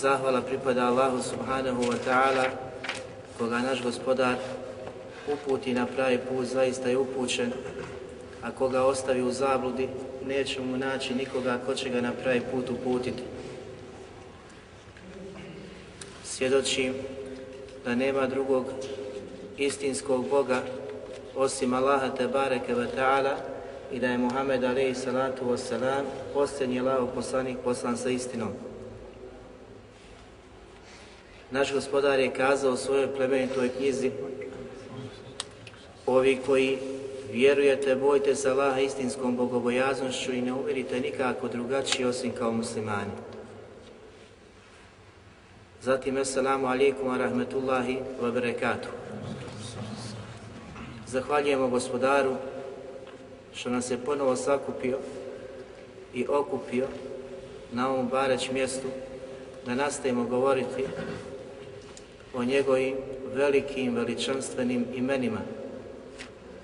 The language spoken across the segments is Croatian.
Zahvala pripada Allahu subhanahu wa ta'ala koga naš gospodar uputi na pravi put zaista je upućen a koga ostavi u zabludi neće mu naći nikoga ko će ga na pravi put uputiti. Svjedočim da nema drugog istinskog Boga osim Allaha te bareke ve ta'ala i da je Muhammed alaihi salatu wasalam posljednji Allahov poslanik poslan sa istinom. Naš gospodar je kazao u svojoj plemenitoj knjizi Ovi koji vjerujete, bojte se Allaha istinskom bogobojaznošću i ne umirite nikako drugačiji osim kao muslimani. Zatim, assalamu alaikum wa rahmetullahi wa barakatuh. Zahvaljujemo gospodaru što nas je ponovo sakupio i okupio na ovom bareć mjestu da nastavimo govoriti o njegovim velikim, veličanstvenim imenima.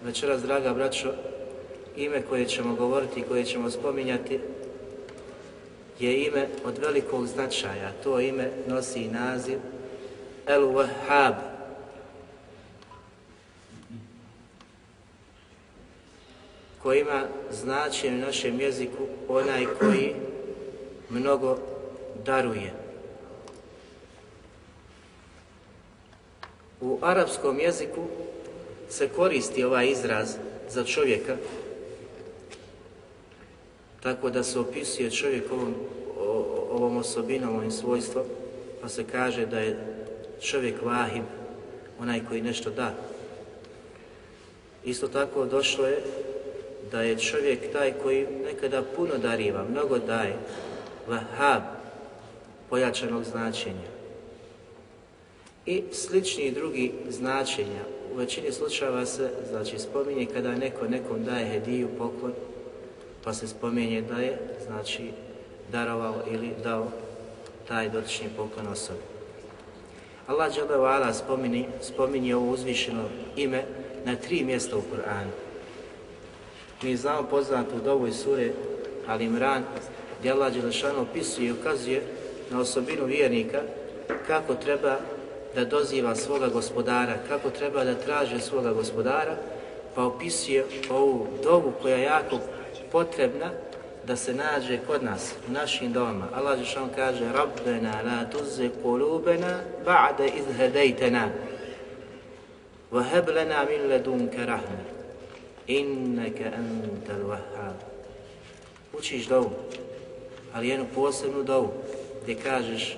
Večeras, draga braćo, ime koje ćemo govoriti koje ćemo spominjati je ime od velikog značaja. To ime nosi naziv El Wahhab. koji ima značenje u našem jeziku onaj koji mnogo daruje. U arapskom jeziku se koristi ovaj izraz za čovjeka tako da se opisuje čovjek ovom, ovom osobinom, ovim svojstvom, pa se kaže da je čovjek vahib, onaj koji nešto da. Isto tako došlo je da je čovjek taj koji nekada puno dariva, mnogo daje, vahab, pojačanog značenja. I slični drugi značenja. U većini slučajeva se znači, spominje kada neko nekom daje hediju, poklon, pa se spominje da je znači, darovao ili dao taj dotični poklon osobi. Allah dželle spominje, spominje ovo uzvišeno ime na tri mjesta u Kur'anu. Mi znamo poznatu u ovoj sure Al Imran gdje Allah Đelešanu opisuje i ukazuje na osobinu vjernika kako treba da doziva svoga gospodara, kako treba da traže svoga gospodara, pa opisuje ovu dovu koja je jako potrebna da se nađe kod nas, u našim domama. Allah Đelešanu kaže Rabbena la tuzi kulubena ba'de iz hedejtena wa heb lana min ledunke rahme inneke antal wahhab. Učiš dovu, ali jednu posebnu dovu gdje kažeš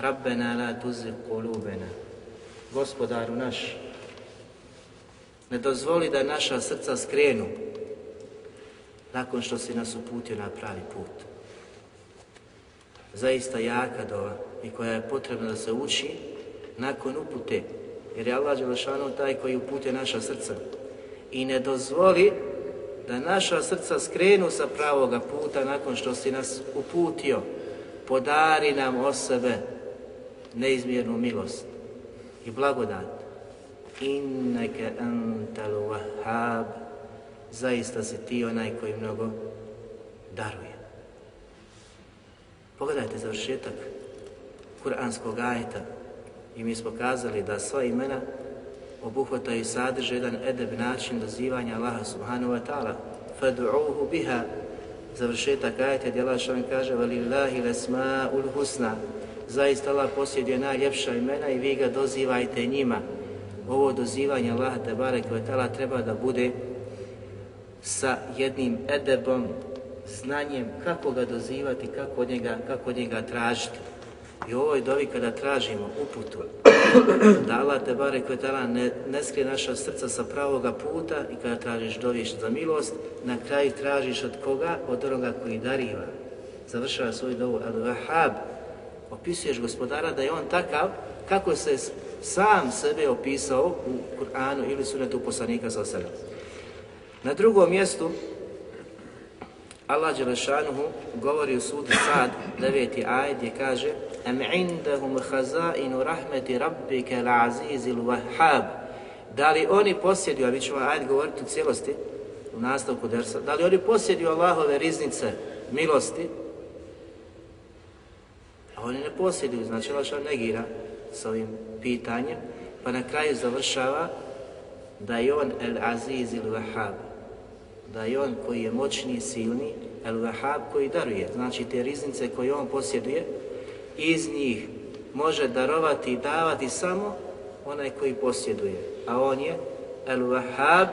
Rabbena la tuzigh qulubena. Gospodaru naš, ne dozvoli da naša srca skrenu nakon što si nas uputio na pravi put. Zaista jaka dova i koja je potrebna da se uči nakon upute, jer je Allah Đelešanu taj koji upute naša srca i ne dozvoli da naša srca skrenu sa pravoga puta nakon što si nas uputio. Podari nam o sebe neizmjernu milost i blagodat. Inneke antal wahhab, zaista si ti onaj koji mnogo daruje. Pogledajte završetak kuranskog ajeta i mi smo kazali da sva imena obuhvataju sadrže jedan edeb način dozivanja Allaha subhanahu wa ta'ala. Fadu'uhu biha završetak ajeta gdje Allah kaže Valillahi lesma'ul husna zaista Allah posjeduje najljepša imena i vi ga dozivajte njima. Ovo dozivanje Allaha te barek treba da bude sa jednim edebom, znanjem kako ga dozivati, kako od njega, kako od njega tražiti. I u ovoj dovi kada tražimo uputu, da Allah te bare ne, ne skrije naša srca sa pravoga puta i kada tražiš doviš za milost, na kraju tražiš od koga? Od onoga koji dariva. Završava svoju dovu Al-Wahhab. Opisuješ gospodara da je on takav kako se sam sebe opisao u Kur'anu ili sunetu poslanika sa sebe. Na drugom mjestu Allah Đelešanuhu govori u sudu Sad, deveti ajd, gdje kaže Am indahum hazainu rahmeti rabbike l'azizil wahhab Da li oni posjeduju, a mi ćemo ajd govoriti u cijelosti, u nastavku dersa, da li oni posjeduju Allahove riznice milosti, a oni ne posjeduju, znači Allah negira s ovim pitanjem, pa na kraju završava da je on el aziz il wahhab, da je on koji je moćni, silni, el wahhab koji daruje, znači te riznice koje on posjeduje, iz njih može darovati i davati samo onaj koji posjeduje, a on je el wahhab,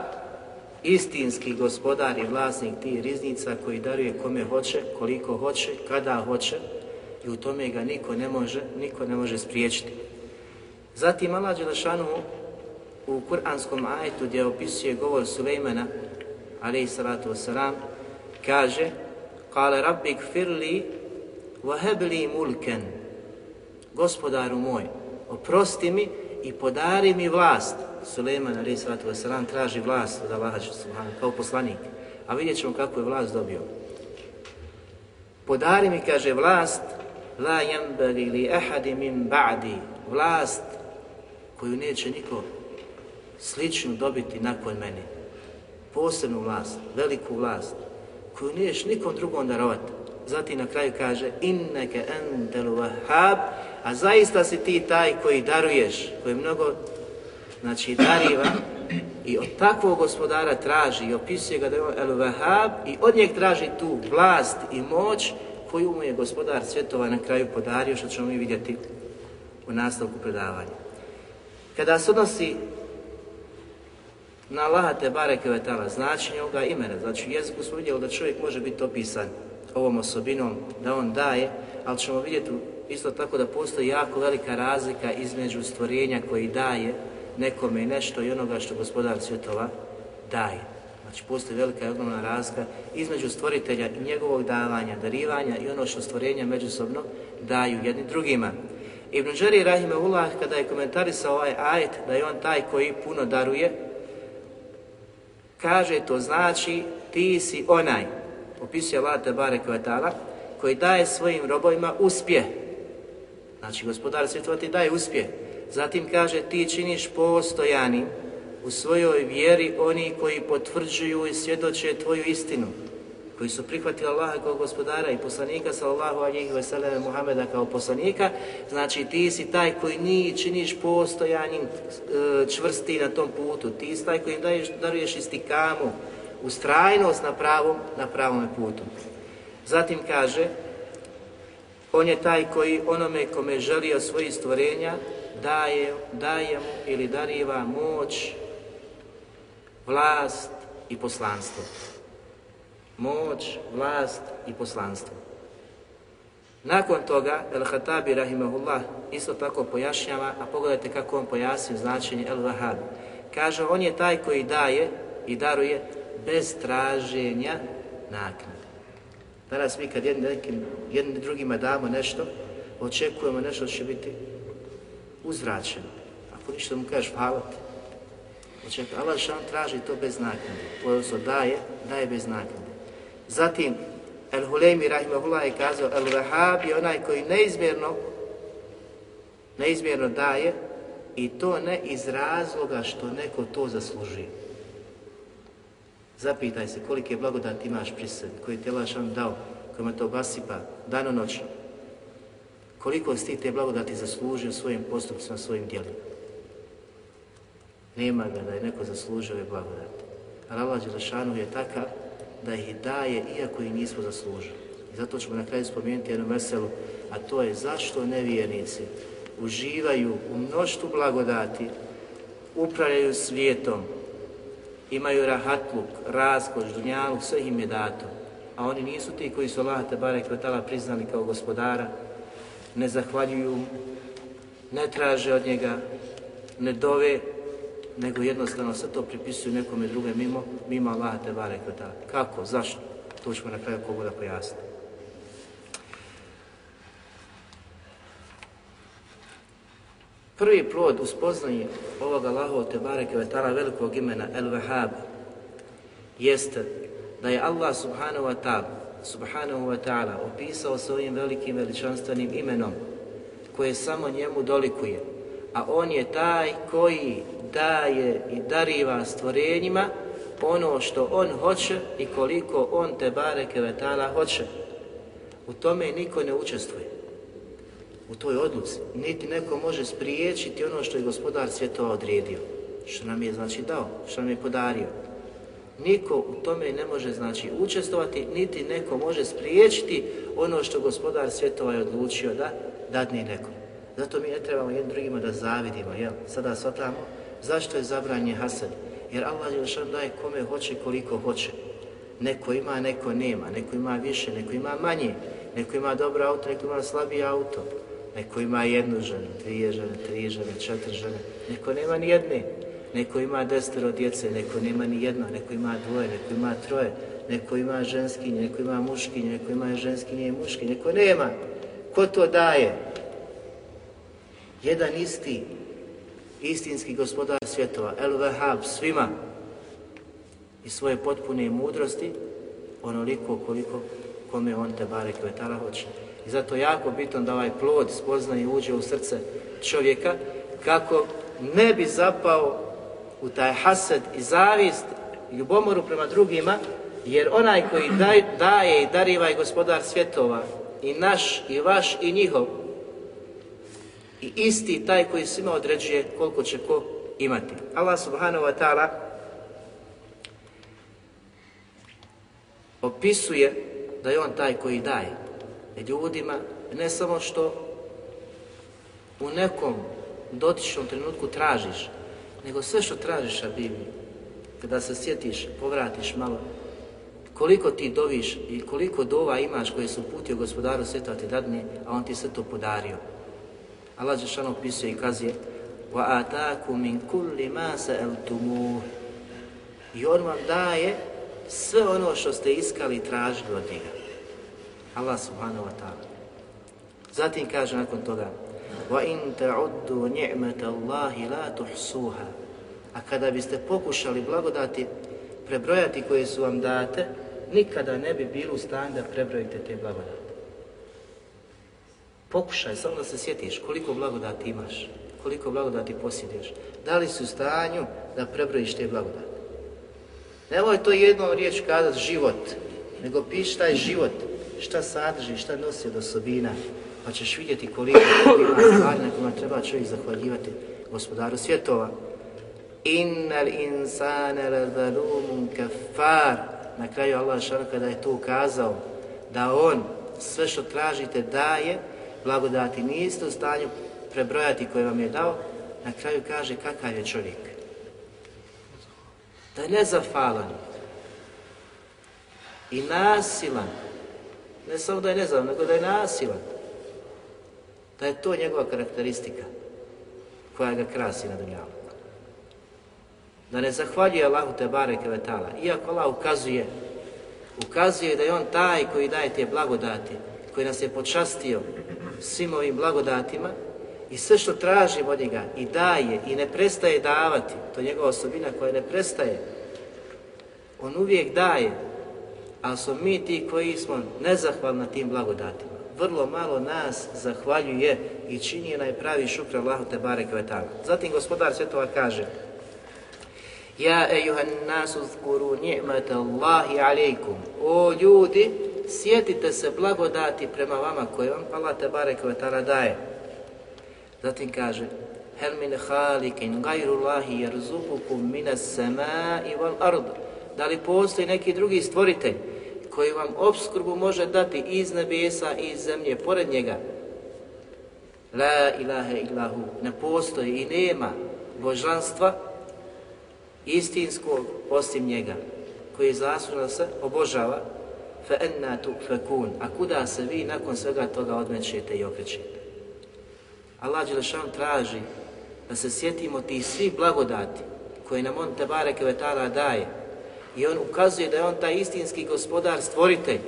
istinski gospodar i vlasnik tih riznica koji daruje kome hoće, koliko hoće, kada hoće i u tome ga niko ne može, niko ne može spriječiti. Zatim Allah Đelešanu u kuranskom ajetu gdje opisuje govor Sulejmana, alaihi salatu wasalam, kaže Kale rabbi gfirli wahebli mulken Gospodaru moj, oprosti mi i podari mi vlast. Suleiman alaihi salatu wasalam traži vlast od Allaha kao poslanik. A vidjet ćemo kako je vlast dobio. Podari mi, kaže, vlast la jambali li ahadi min ba'di vlast koju neće niko sličnu dobiti nakon mene. Posebnu vlast, veliku vlast, koju nećeš nikom drugom darovati. Zatim na kraju kaže inneke entel wahhab, a zaista si ti taj koji daruješ, koji mnogo znači dariva i od takvog gospodara traži i opisuje ga da je el wahhab i od njeg traži tu vlast i moć koju mu je gospodar svjetova na kraju podario, što ćemo mi vidjeti u nastavku predavanja. Kada se odnosi na Allaha te bareke vetala, značenje ovoga imena, znači u jeziku smo vidjeli da čovjek može biti opisan ovom osobinom, da on daje, ali ćemo vidjeti isto tako da postoji jako velika razlika između stvorenja koji daje nekome nešto i onoga što gospodar svjetova daje. Znači postoji velika i ogromna razlika između stvoritelja i njegovog davanja, darivanja i ono što stvorenja međusobno daju jedni drugima. Ibn Đari Rahimahullah kada je komentarisao ovaj ajet da je on taj koji puno daruje, kaže to znači ti si onaj, opisuje Allah Tebare Kvetala, koji daje svojim robovima uspjeh. Znači gospodar svjetova ti daje uspjeh. Zatim kaže ti činiš postojanim u svojoj vjeri oni koji potvrđuju i svjedoče tvoju istinu koji su prihvatili Allaha kao gospodara i poslanika sallallahu alejhi ve sellem Muhameda kao poslanika, znači ti si taj koji ni činiš postojanjem e, čvrsti na tom putu, ti si taj koji daješ, daruješ istikamu, ustrajnost na pravom, na pravom putu. Zatim kaže, on je taj koji onome kome želi od svojih stvorenja daje, daje mu ili dariva moć, vlast i poslanstvo moć, vlast i poslanstvo. Nakon toga, El-Hatabi rahimahullah isto tako pojašnjava, a pogledajte kako on pojasnio značenje El-Wahhab. Kaže, on je taj koji daje i daruje bez traženja naknade. Danas mi kad jedni, nekim, drugima damo nešto, očekujemo nešto što će biti uzvraćeno. Ako ništa mu kažeš hvala ti. Očekuje. Allah šan traži to bez naknade. Odnosno daje, daje bez naknade. Zatim, El Huleymi Rahimahullah je kazao, El Wahhab je onaj koji neizmjerno neizmjerno daje i to ne iz razloga što neko to zaslužuje. Zapitaj se kolike blagodati imaš pri sebi, koji ti je on dao, kojima to obasipa danonoćno. Koliko si ti te blagodati zaslužio svojim postupcima, svojim djelima. Nema ga da je neko zaslužio ove blagodati. Ali Allah Đelešanu je takav da ih daje iako ih nismo zaslužili. I zato ćemo na kraju spomenuti jednu veselu, a to je zašto nevjernici uživaju u mnoštvu blagodati, upravljaju svijetom, imaju rahatluk, raskoš, dunjaluk, sve im je dato. A oni nisu ti koji su Allah Tebare Kvetala priznali kao gospodara, ne zahvaljuju, ne traže od njega, ne dove, nego jednostavno sve to pripisuju nekome druge mimo, mimo Allaha Tebare Kvetala. Kako? Zašto? To ćemo na kraju kogoda pojasniti. Prvi plod u spoznanju ovog Allahov Tebare Kvetala velikog imena El Vahab jeste da je Allah subhanahu wa ta'ala subhanahu wa ta'ala opisao svojim velikim veličanstvenim imenom koje samo njemu dolikuje. A on je taj koji daje i dariva stvorenjima ono što on hoće i koliko on te bareke vetala hoće. U tome niko ne učestvuje. U toj odluci. Niti neko može spriječiti ono što je gospodar svjetova odredio. Što nam je znači dao, što nam je podario. Niko u tome ne može znači učestvovati, niti neko može spriječiti ono što gospodar svjetova je odlučio da dadne nekom. Zato mi ne trebamo jednim drugima da zavidimo, jel? Sada shvatamo zašto je zabranjen hasad. Jer Allah Jelšan daje kome hoće koliko hoće. Neko ima, neko nema, neko ima više, neko ima manje, neko ima dobro auto, neko ima slabiji auto, neko ima jednu ženu, dvije žene, tri žene, četiri žene, neko nema ni jedne. Neko ima desetero djece, neko nema ni jedno, neko ima dvoje, neko ima troje, neko ima ženskinje, neko ima muškinje, neko ima ženskinje i muškinje, neko nema. Ko to daje? Jedan isti, istinski gospodar svjetova, El Vahab, svima i svoje potpune mudrosti, onoliko koliko kome on te bare kvetala hoće. I zato jako bitno da ovaj plod spozna i uđe u srce čovjeka kako ne bi zapao u taj hased i zavist ljubomoru prema drugima, jer onaj koji daj, daje i dariva i gospodar svjetova, i naš, i vaš, i njihov, i isti taj koji svima određuje koliko će ko imati. Allah subhanahu wa ta'ala opisuje da je on taj koji daje ljudima, ne samo što u nekom dotičnom trenutku tražiš, nego sve što tražiš Bibliji, kada se sjetiš, povratiš malo, koliko ti doviš i koliko dova imaš koje su putio gospodaru sveta ti dadne, a on ti sve to podario. Allah Žešano opisuje i kazuje وَآتَاكُ مِنْ كُلِّ مَا سَأَلْتُمُوهُ I on vam daje sve ono što ste iskali i tražili od njega. Allah subhanahu wa ta'ala. Zatim kaže nakon toga وَإِن تَعُدُّوا نِعْمَةَ اللَّهِ لَا تُحْسُوهَا A kada biste pokušali blagodati prebrojati koje su vam date, nikada ne bi bilo u stanju da prebrojite te blagodati. Pokušaj, samo da se sjetiš koliko blagodati imaš, koliko blagodati posjeduješ. Da li si u stanju da prebrojiš te blagodati? Nemoj to jednom riječ kazati život, nego piši taj život, šta sadrži, šta nosi od osobina, pa ćeš vidjeti koliko ima stvari na kojima treba čovjek zahvaljivati gospodaru svjetova. Innal insane lezalumun kafar. Na kraju Allah šal kada je to ukazao da on sve što tražite daje, blagodati niste u stanju prebrojati koje vam je dao, na kraju kaže kakav je čovjek. Da je nezafalan i nasilan, ne samo da je nezafalan, nego da je nasilan da je to njegova karakteristika koja ga krasi na dunjalu. Da ne zahvaljuje Allahu te bareke vetala, iako Allah ukazuje, ukazuje da je On taj koji daje te blagodati, koji nas je počastio svim ovim blagodatima i sve što tražimo od njega i daje i ne prestaje davati, to je njegova osobina koja ne prestaje, on uvijek daje, ali smo mi ti koji smo nezahvalni na tim blagodatima vrlo malo nas zahvaljuje i čini onaj pravi šukr Allahu te barek. Zatim gospodar svjetova kaže Ja ejuhan nasu zkuru ni'mata Allahi. O ljudi, sjetite se blagodati prema vama koje vam Allah te barek ve ta'ala daje. Zatim kaže Hel min halikin gajru Allahi jerzukukum minas samai wal ard. Da li postoji neki drugi stvoritelj koji vam obskrbu može dati iz nebesa i iz zemlje, pored njega. La ilaha illahu, ne postoji i nema božanstva istinskog osim njega, koji je zaslužno se obožava, tu fekun, a kuda se vi nakon svega toga odmećete i okrećete. Allah Đelešan traži da se sjetimo tih svih blagodati koje nam on Tebare Kvetala daje, i on ukazuje da je on taj istinski gospodar, stvoritelj,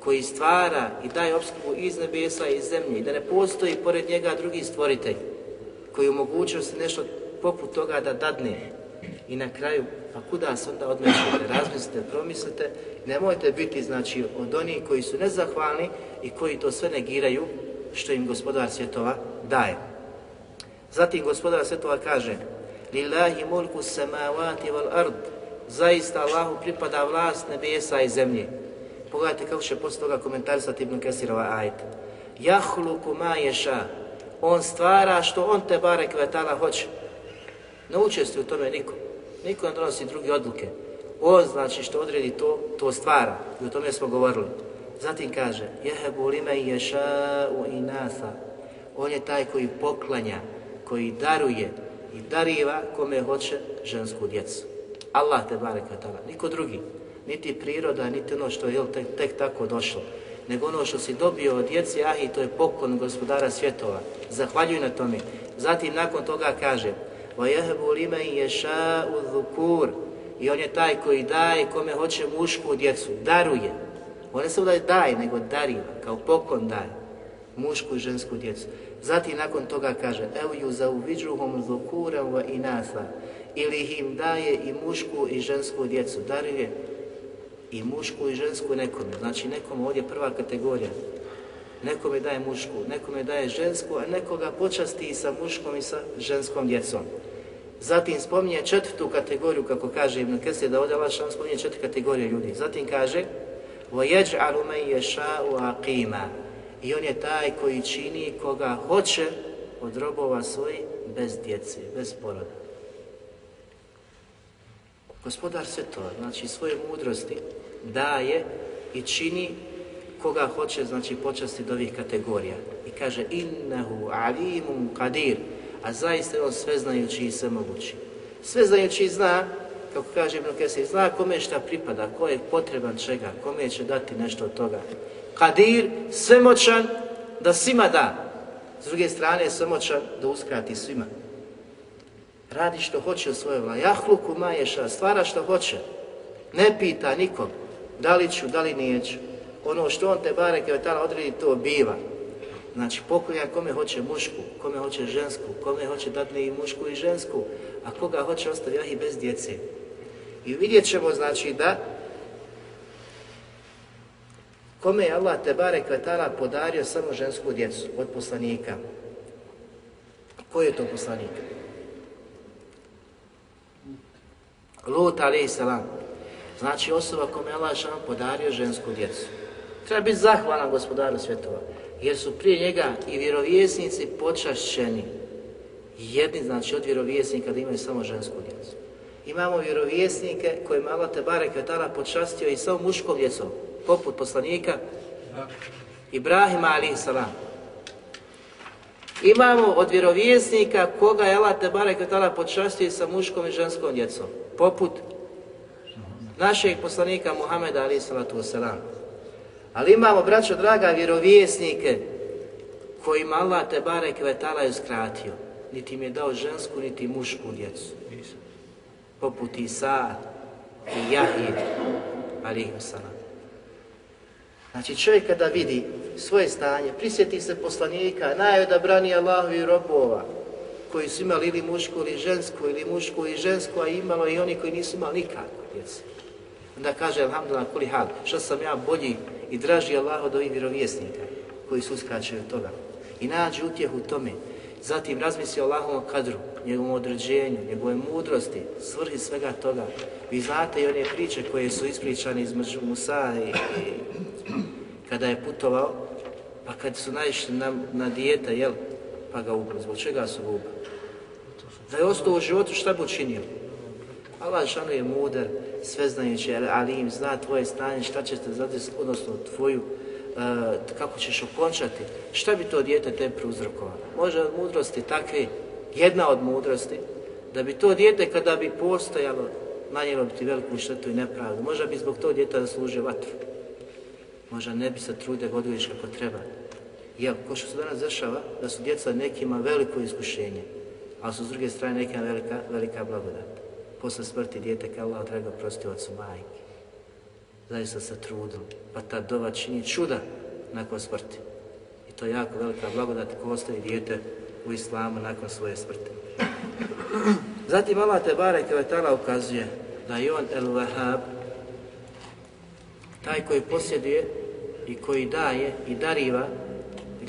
koji stvara i daje obskrbu iz nebesa i iz zemlje i da ne postoji pored njega drugi stvoritelj koji omogućuje se nešto poput toga da dadne. I na kraju, pa kuda se onda odmećete? Razmislite, promislite, nemojte biti znači od onih koji su nezahvalni i koji to sve negiraju što im gospodar svjetova daje. Zatim gospodar svjetova kaže Lillahi mulku samavati wal ard zaista Allahu pripada vlast nebesa i zemlje. Pogledajte kako će posle toga komentarisati Ibn Kesirova ajet. Jahluku ma ješa. On stvara što on te bare kvetala hoće. Ne učestuje u tome niko. Niko ne donosi druge odluke. On znači što odredi to, to stvara. I o tome smo govorili. Zatim kaže, jehebu lime ješa u inasa. On je taj koji poklanja, koji daruje i dariva kome hoće žensku djecu. Allah te barek niko drugi, niti priroda, niti ono što je tek, tek tako došlo, nego ono što si dobio od djece Ahi, to je poklon gospodara svjetova. Zahvaljuj na tome. Zatim nakon toga kaže وَيَهْبُ لِمَنْ يَشَاءُ ذُكُورِ I on je taj koji daje kome hoće mušku djecu, daruje. On ne samo da je daje, nego dariva, kao poklon daje mušku i žensku djecu. Zatim nakon toga kaže evo ju zauviđuhom zukurem wa inasa ili im daje i mušku i žensku djecu, daruje i mušku i žensku nekome. Znači nekom ovdje prva kategorija. Nekome daje mušku, nekome daje žensku, a nekoga počasti i sa muškom i sa ženskom djecom. Zatim spominje četvrtu kategoriju, kako kaže Ibn Kesir, da ovdje Allah spominje četiri kategorije ljudi. Zatim kaže وَيَجْعَلُ مَنْ يَشَاءُ عَقِيمًا I on je taj koji čini koga hoće od robova svojih bez djece, bez poroda. Gospodar sve to, znači svoje mudrosti daje i čini koga hoće, znači počasti do ovih kategorija. I kaže innehu alimun kadir, a zaista je on sveznajući i svemogući. Sveznajući zna, kako kaže Ibn Kesir, zna kome šta pripada, ko je potreban čega, kome će dati nešto od toga. Kadir, svemoćan, da svima da. S druge strane, svemoćan da uskrati svima. Radi što hoće u svojoj vladi. Jahluku maješa, stvara što hoće. Ne pita nikog, da li ću, da li neću. Ono što on te bare kevetala odredi, to biva. Znači, poklanja kome hoće mušku, kome hoće žensku, kome hoće dadne i mušku i žensku, a koga hoće ostavi i bez djece. I vidjet ćemo, znači, da kome je Allah te bare kvetala podario samo žensku djecu od poslanika. Ko je to poslanik? Lut alaih salam. Znači osoba kome je Allah podario žensku djecu. Treba biti zahvalan gospodaru svjetova. Jer su prije njega i vjerovjesnici počašćeni. Jedni znači od vjerovjesnika da imaju samo žensku djecu. Imamo vjerovjesnike kojima Allah te bare kvetala počastio i samo muškom djecom. Poput poslanika Ibrahima alaih salam. Imamo od vjerovjesnika koga je Allah te tada počastio sa muškom i ženskom djecom. Poput našeg poslanika Muhameda alaih salatu. Ali imamo, braćo draga, vjerovjesnike kojima Allah te barek vetala je skratio. Niti im je dao žensku, niti mušku djecu. Poput Isa i Jahije, salam. Znači čovjek kada vidi svoje stanje, prisjeti se poslanika, najodabraniji Allahovi robova, koji su imali ili mušku ili žensku, ili mušku i žensku, a imalo i oni koji nisu imali nikako djece. Onda kaže, alhamdulillah, kuli hal, što sam ja bolji i draži Allah od ovih vjerovjesnika. koji su uskraćeni od toga. I nađi utjehu u tome. Zatim razmisli o Allahovom kadru, njegovom određenju, njegove mudrosti, svrhi svega toga. Vi znate i one priče koje su ispričane između Musa i, i kada je putovao, pa kad su naišli na, na dijete, jel, pa ga ubili. Zbog čega su ga ubili? Da je ostao u životu, šta bi učinio? Allah šano je mudar, sveznajući, ali im zna tvoje stanje, šta će te zadesiti, odnosno tvoju, uh, kako ćeš okončati, šta bi to dijete te prouzrokovalo? Može od mudrosti takve, jedna od mudrosti, da bi to dijete kada bi postojalo, nanijelo bi ti veliku štetu i nepravdu. Možda bi zbog tog djeta zaslužio vatru. Možda ne bi se trudio ga odgojiš kako treba. Jel, ko što se danas dešava, da su djeca nekima veliko iskušenje, ali su s druge strane nekima velika, velika blagodat. Posle smrti dijete kao Allah drago prosti ocu majke. Zaista se trudili, pa ta dova čini čuda nakon smrti. I to je jako velika blagodat ko ostavi dijete u islamu nakon svoje smrti. Zatim Allah te bareke ukazuje da je on el Wahab, taj koji posjeduje i koji daje i dariva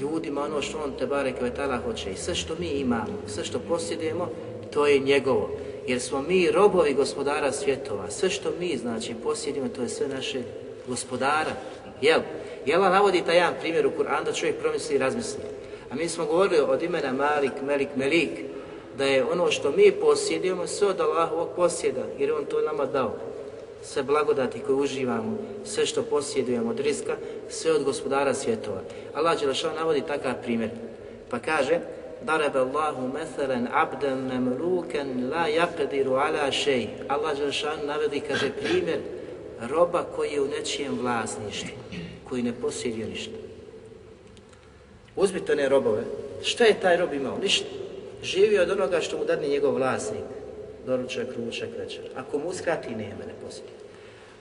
ljudima ono što on te bareke hoće. I sve što mi imamo, sve što posjedujemo, to je njegovo. Jer smo mi robovi gospodara svjetova. Sve što mi, znači, posjedimo, to je sve naše gospodara. Jel? Jela navodi taj jedan primjer u Kur'an da čovjek promisli i razmisli. A mi smo govorili od imena Malik, Melik, Melik, da je ono što mi posjedujemo sve od Allahovog posjeda, jer on to nama dao. Sve blagodati koje uživamo, sve što posjedujemo od riska, sve od gospodara svjetova. Allah Đelešan navodi takav primjer. Pa kaže, darebe Allahu meselen abden memluken la yaqdiru ala shay. Allah Želšan navedi, kaže, primjer roba koji je u nečijem vlasništvu, koji ne posjedio ništa. Uzmite one robove. Šta je taj rob imao? Ništa. Živio od onoga što mu dadne njegov vlasnik. Doručak, ručak, večer. Ako mu uskrati, nema, ne posjedio.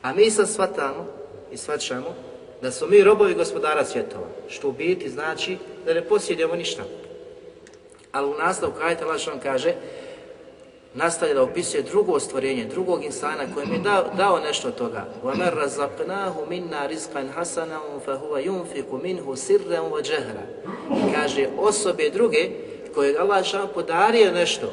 A mi sad shvatamo i shvaćamo da smo mi robovi gospodara svjetova, što u biti znači da ne posjedujemo ništa. Ali u nastavku ajta Allah kaže, nastavlja da opisuje drugo stvorenje, drugog insana kojem je dao, dao nešto od toga. وَمَنْ رَزَقْنَاهُ مِنَّا رِزْقًا حَسَنًا فَهُوَ يُنْفِقُ مِنْهُ سِرًّا وَجَهْرًا Kaže osobe druge koje Allah šan podario nešto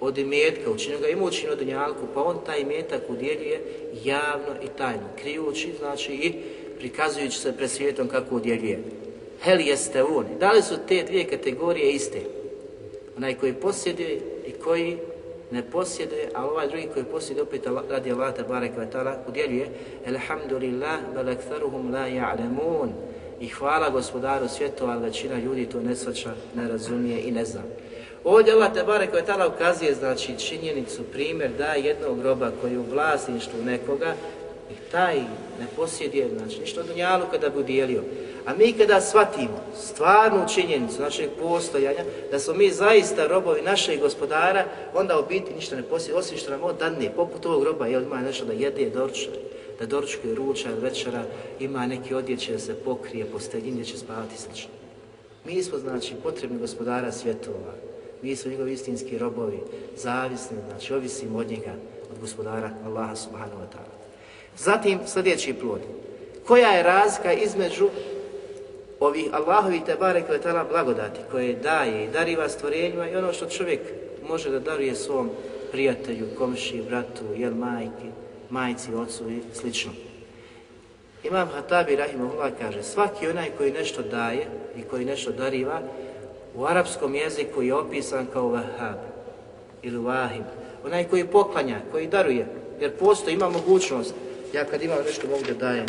od imetka, učinio ga imućin od dunjalku, pa on taj imetak udjeljuje javno i tajno, krijući, znači i prikazujući se pred svijetom kako udjeljuje. Hel jeste on. Da li su te dvije kategorije iste? Onaj koji posjeduje i koji ne posjeduje, a ovaj drugi koji posjeduje opet radi Allah tabarek wa udjeljuje Elhamdulillah bel la ja'lemun i hvala gospodaru svjetova, ali većina ljudi to ne svača, ne razumije i ne zna. Ovdje Allah tabarek wa ta'ala ukazuje znači činjenicu, primjer da jednog groba koji je u vlasništvu nekoga i taj ne posjeduje, znači ništa dunjalu kada bi udjelio. A mi kada shvatimo stvarnu činjenicu našeg postojanja, da smo mi zaista robovi našeg gospodara, onda u biti ništa ne posjeduje, osim što nam on poput ovog roba, jel ima nešto da jede, dorča, da doručkuje ruča, večera, ima neki odjeće da se pokrije, posteljin gdje će spavati i. Mi smo, znači, potrebni gospodara svjetova, mi smo njegovi istinski robovi, zavisni, znači, ovisimo od njega, od gospodara Allaha subhanahu wa ta'ala. Zatim, sljedeći plod. Koja je razlika između ovih Allahovi te barek blagodati koje daje i dariva stvorenjima i ono što čovjek može da daruje svom prijatelju, komši, bratu, jel majki, majci, ocu i slično. Imam Hatabi Rahimahullah kaže, svaki onaj koji nešto daje i koji nešto dariva, u arapskom jeziku je opisan kao vahab ili vahib. Onaj koji poklanja, koji daruje, jer postoji, ima mogućnost, ja kad imam nešto mogu da dajem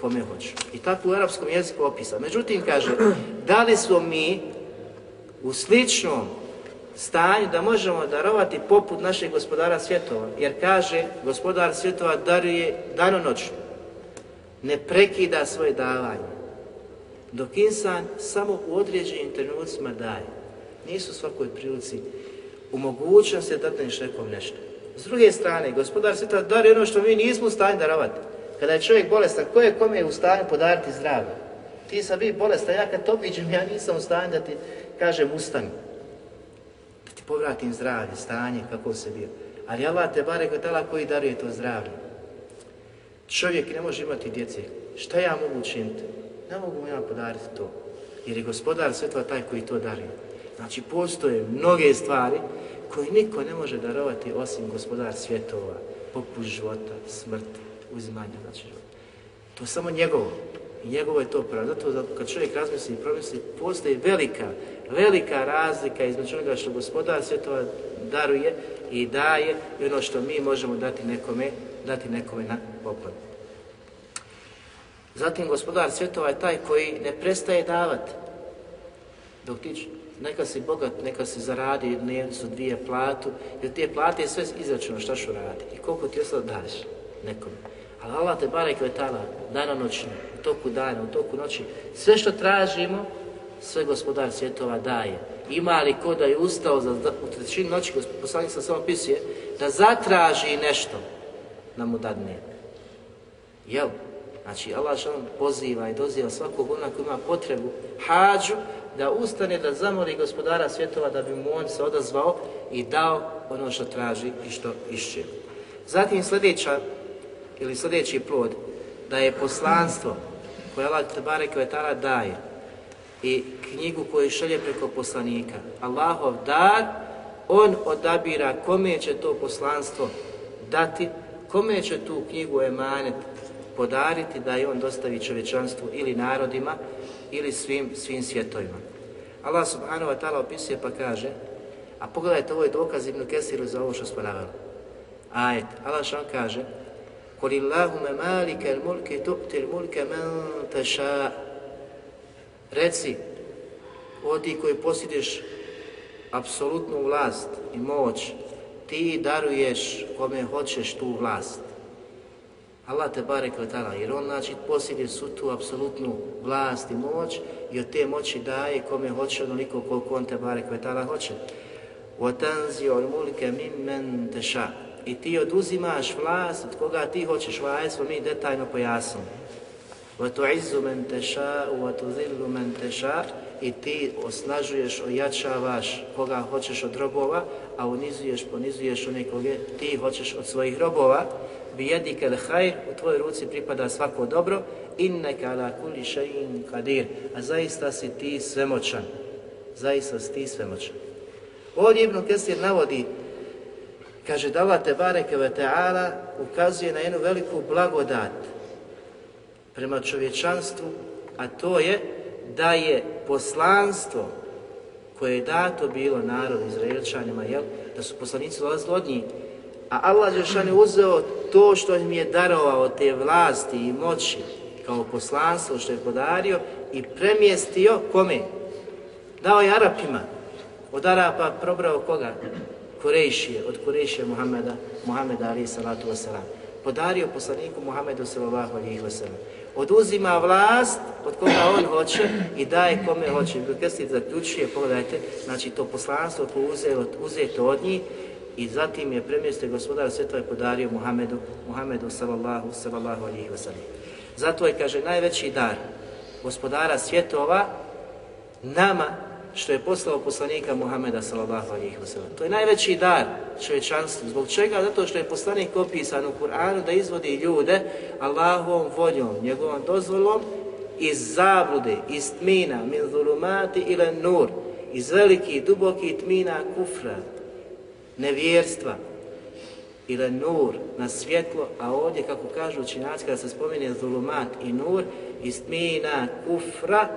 kome hoću. I tako u arapskom jeziku opisa. Međutim, kaže, da li smo mi u sličnom stanju da možemo darovati poput našeg gospodara svjetova, jer kaže, gospodar svjetova daruje danonoćno, ne prekida svoje davanje, dok insan samo u određenim trenucima daje. Nisu svakoj prilici u mogućnosti da dadneš nekom nešto. S druge strane, gospodar svjetova daruje ono što mi nismo u stanju darovati. Kada je čovjek bolestan, ko je kome u stanju podariti zdravlje? Ti sam bi bolestan, ja kad to vidim, ja nisam u stanju da ti kažem ustani. Da ti povratim zdravlje, stanje, kako se bio. Ali Allah te bare tala koji daruje to zdravlje. Čovjek ne može imati djece. Šta ja mogu učiniti? Ne mogu mu ja podariti to. Jer je gospodar svjetova taj koji to daruje. Znači, postoje mnoge stvari koje niko ne može darovati osim gospodar svjetova, poput života, smrti, uzimanja, znači. To je samo njegovo. I njegovo je to pravo. Zato kad čovjek razmisli i promisli, postoji velika, velika razlika između onoga što gospodar svjetova daruje i daje i ono što mi možemo dati nekome, dati nekome na poklon. Zatim gospodar svjetova je taj koji ne prestaje davati. Dok ti neka si bogat, neka si zaradi dnevnicu, dvije platu, jer te plate je sve izračuno šta što radi i koliko ti ostalo daš nekome. Ali Allah te barek vetala, danonoćno, u toku dana, u toku noći, sve što tražimo, sve gospodar svjetova daje. Ima li ko da je ustao za, u trećini noći, poslanik sam samo pisuje, da zatraži nešto, da mu dadne. Jel? Znači, Allah što poziva i doziva svakog ona koji ima potrebu, hađu, da ustane, da zamoli gospodara svjetova, da bi mu on se odazvao i dao ono što traži i što išće. Zatim sljedeća, ili sljedeći plod, da je poslanstvo koje Allah Tebare Kvetara daje i knjigu koju šalje preko poslanika, Allahov dar, on odabira kome će to poslanstvo dati, kome će tu knjigu emanet podariti da je on dostavi čovječanstvu ili narodima ili svim, svim svjetovima. Allah subhanahu wa ta'ala opisuje pa kaže, a pogledajte, ovo je dokaz Ibn Kesiru za ovo što smo naveli. Ajet, Allah što kaže, قُلِ اللَّهُمَ مَالِكَ الْمُلْكِ تُؤْتِ الْمُلْكَ مَنْ تَشَاءُ Reci, o ti koji posjediš apsolutnu vlast i moć, ti daruješ kome hoćeš tu vlast. Allah te barek tala, jer on znači posjeduje su tu apsolutnu vlast i moć i od te moći daje kome hoće onoliko koliko on te barek tala hoće. وَتَنْزِيُ الْمُلْكَ مِمَّنْ تَشَا I ti oduzimaš vlast od koga ti hoćeš vlast, smo mi detaljno pojasnili. وَتُعِزُّ مَنْ تَشَا وَتُذِلُّ مَنْ تَشَا I ti osnažuješ, ojačavaš koga hoćeš od robova, a unizuješ, ponizuješ one koga ti hoćeš od svojih robova bijedike l'hajr, u tvojoj ruci pripada svako dobro, inneka ala kulli še'in kadir, a zaista si ti svemoćan. Zaista si ti svemoćan. Ovdje Ibn Kesir navodi, kaže da Allah Tebareke ve Teala ukazuje na jednu veliku blagodat prema čovječanstvu, a to je da je poslanstvo koje je dato bilo narod Izraelčanima, jel? da su poslanici dolazili od njih, a Allah Žešan je uzeo to što im je darovao te vlasti i moći kao poslanstvo što je podario i premjestio kome? Dao je Arapima. Od Arapa probrao koga? Kurejšije, od Kurejšije Muhameda, Muhameda ali salatu wasalam. Podario poslaniku Muhamedu sallallahu alihi wasalam. Oduzima vlast od koga on hoće i daje kome hoće. Krstitelj zaključuje, pogledajte, znači to poslanstvo koje uzeto, od njih i zatim je premjestio gospodar svjetova je podario Muhammedu, Muhammedu sallallahu, sallallahu alihi wasallam. Zato je, kaže, najveći dar gospodara svjetova nama što je poslao poslanika Muhameda sallallahu alihi wasallam. To je najveći dar čovječanstvu. Zbog čega? Zato što je poslanik opisan u Kur'anu da izvodi ljude Allahovom voljom, njegovom dozvolom iz zablude, iz tmina, min zulumati ila nur, iz velikih, dubokih tmina kufra, nevjerstva ili nur na svjetlo, a ovdje, kako kažu učinjaci, kada se spominje zulumat i nur, istmina kufra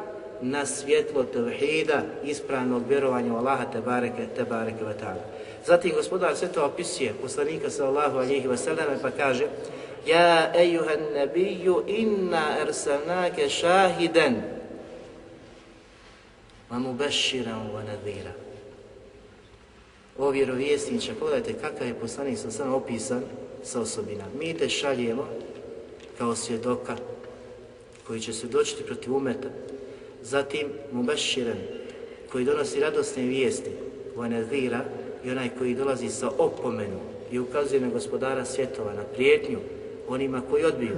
na svjetlo tevhida, ispravnog vjerovanja u Allaha te bareke, te bareke vatala. Zatim gospodar sve to opisuje, poslanika sallahu alihi wasallam, pa kaže Ja ejuhan nabiju inna ersalnake šahiden wa mubashiran wa nadhira o vjerovjesniče, pogledajte kakav je poslanik sa sam opisan sa osobina. Mi te šaljemo kao svjedoka koji će svjedočiti protiv umeta, Zatim Mubaširen koji donosi radosne vijesti, Vanazira i onaj koji dolazi sa opomenom i ukazuje na gospodara svjetova, na prijetnju onima koji odbiju.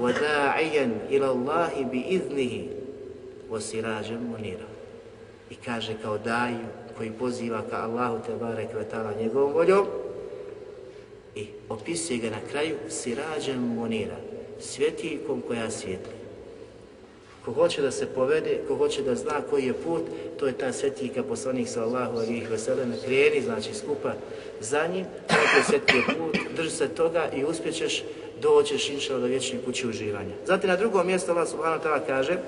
Wada'ijan ila Allahi bi iznihi osiražem munira. I kaže kao daju koji poziva ka Allahu te barek vetala njegovom voljom i opisuje ga na kraju sirađem munira, svjetiljkom koja svijetli. Ko hoće da se povede, ko hoće da zna koji je put, to je ta svetlika poslanik sallahu alihi veseleme, krijeni, znači skupa za njim, to je put, drži se toga i uspjećeš, doćeš inšao do vječne kući uživanja. Zatim na drugom mjestu Allah subhanahu ta'ala kaže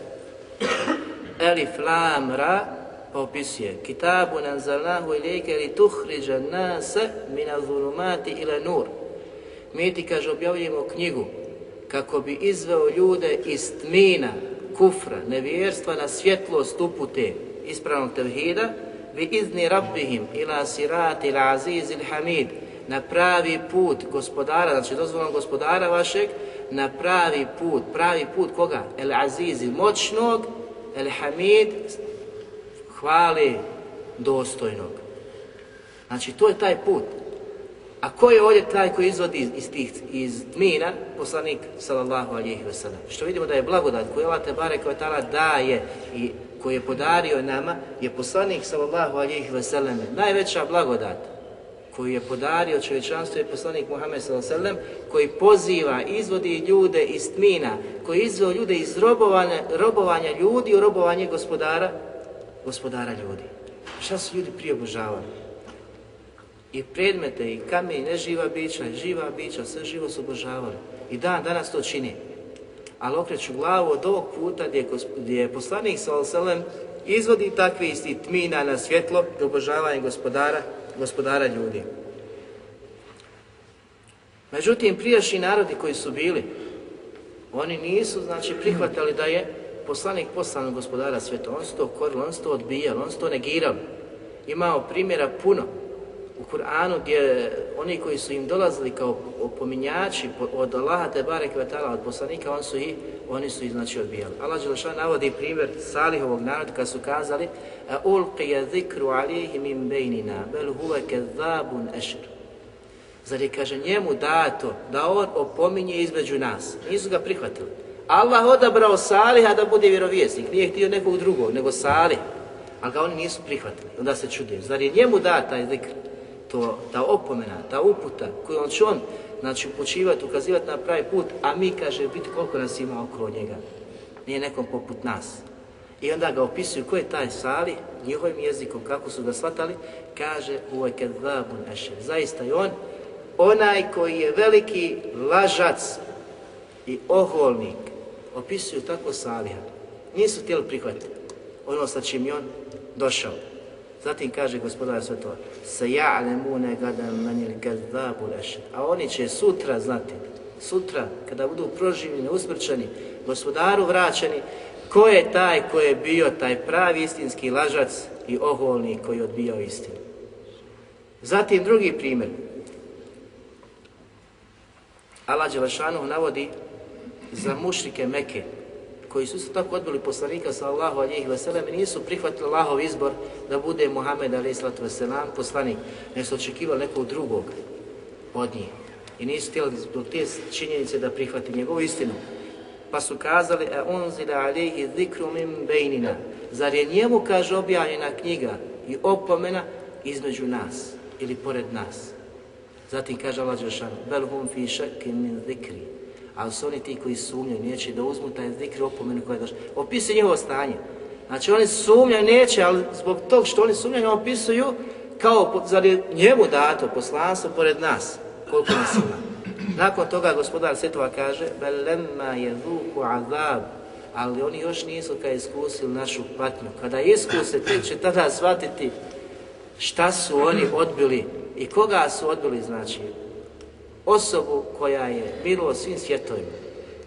Elif lam ra pa opisuje Kitabu nanzalnahu ilijeke li tuhriđa nase mina zulumati ila nur. Mi ti, kaže, objavljujemo knjigu kako bi izveo ljude iz tmina, kufra, nevjerstva na svjetlost upute ispravnog tevhida bi izni rabbihim ila sirati il aziz il hamid na pravi put gospodara, znači dozvolom gospodara vašeg, na pravi put, pravi put koga? El aziz moćnog, el hamid hvali dostojnog. Znači to je taj put. A ko je ovdje taj koji izvodi iz, iz tih iz tmina? Poslanik sallallahu alihi wasallam. Što vidimo da je blagodat koju Allah koja tala daje i koji je podario nama je poslanik sallallahu alihi wasallam. Najveća blagodat koju je podario čovječanstvo je poslanik Muhammed alejhi ve sellem koji poziva, izvodi ljude iz tmina, koji izveo ljude iz robovanja, robovanja ljudi u robovanje gospodara, gospodara ljudi. Šta su ljudi prije obožavali? I predmete, i kamen, i neživa bića, i živa bića, sve živo su obožavali. I dan danas to čini. Ali okreću glavu od ovog puta gdje je, gdje je poslanik sellem izvodi takve isti tmina na svjetlo do obožavanja gospodara, gospodara ljudi. Međutim, prijašnji narodi koji su bili, oni nisu, znači, prihvatali da je poslanik poslan od gospodara sveta. On su to korili, on su to odbijali, on su to negirali. Imao primjera puno u Kur'anu gdje oni koji su im dolazili kao opominjači od Allaha te barek vetala od poslanika, on su i, oni su ih znači odbijali. Allah Đelešan navodi primjer Salihovog naroda kad su kazali ulqija zikru alihi min bejnina, bel huve kezabun ešir. Zar je, kaže, njemu dato da on opominje između nas. Nisu ga prihvatili. Allah odabrao Saliha da bude vjerovjesnik. Nije htio nekog drugog, nego Salih. Ali ga oni nisu prihvatili. Onda se čudio. Zar je njemu dat taj zikr? To, ta opomena, ta uputa koju on će on znači, upućivati, ukazivati na pravi put, a mi, kaže, biti koliko nas ima okolo njega. Nije nekom poput nas. I onda ga opisuju ko je taj Sali, njihovim jezikom, kako su ga shvatali, kaže u kedvabun ešer. Zaista je on onaj koji je veliki lažac i oholnik. Opisuju tako Salija. Nisu htjeli prihvatiti ono sa čim je on došao. Zatim kaže gospodar svetova, se ja'lemune gadan manil lešer. A oni će sutra znati, sutra kada budu proživljeni, usmrčeni, gospodaru vraćeni, ko je taj ko je bio taj pravi istinski lažac i oholnik koji je odbijao istinu. Zatim drugi primjer. Allah Đelešanu navodi za mušrike Meke, koji su isto tako odbili poslanika sallallahu alihi wasallam i nisu prihvatili Allahov izbor da bude Muhammed alihi sallatu wasallam poslanik, ne su očekivali nekog drugog od njih. I nisu htjeli zbog te činjenice da prihvati njegovu istinu. Pa su kazali, a unzila alihi zikru min bejnina. Zar je njemu, kaže, objavljena knjiga i opomena između nas ili pored nas. Zatim kaže Allah Đelšanu, bel hum fi šakim min zikri ali su oni ti koji sumnjaju, neće da uzmu taj opomenu koja je došla. Opisuje njihovo stanje. Znači oni sumnjaju, neće, ali zbog tog što oni sumnjaju, opisuju kao, zar je njemu dato poslanstvo pored nas, koliko nas ima. Nakon toga gospodar Svetova kaže, belemma je azab, ali oni još nisu kad iskusili našu patnju. Kada iskuse, tek će tada shvatiti šta su oni odbili i koga su odbili, znači, osobu koja je bilo svim svjetovima,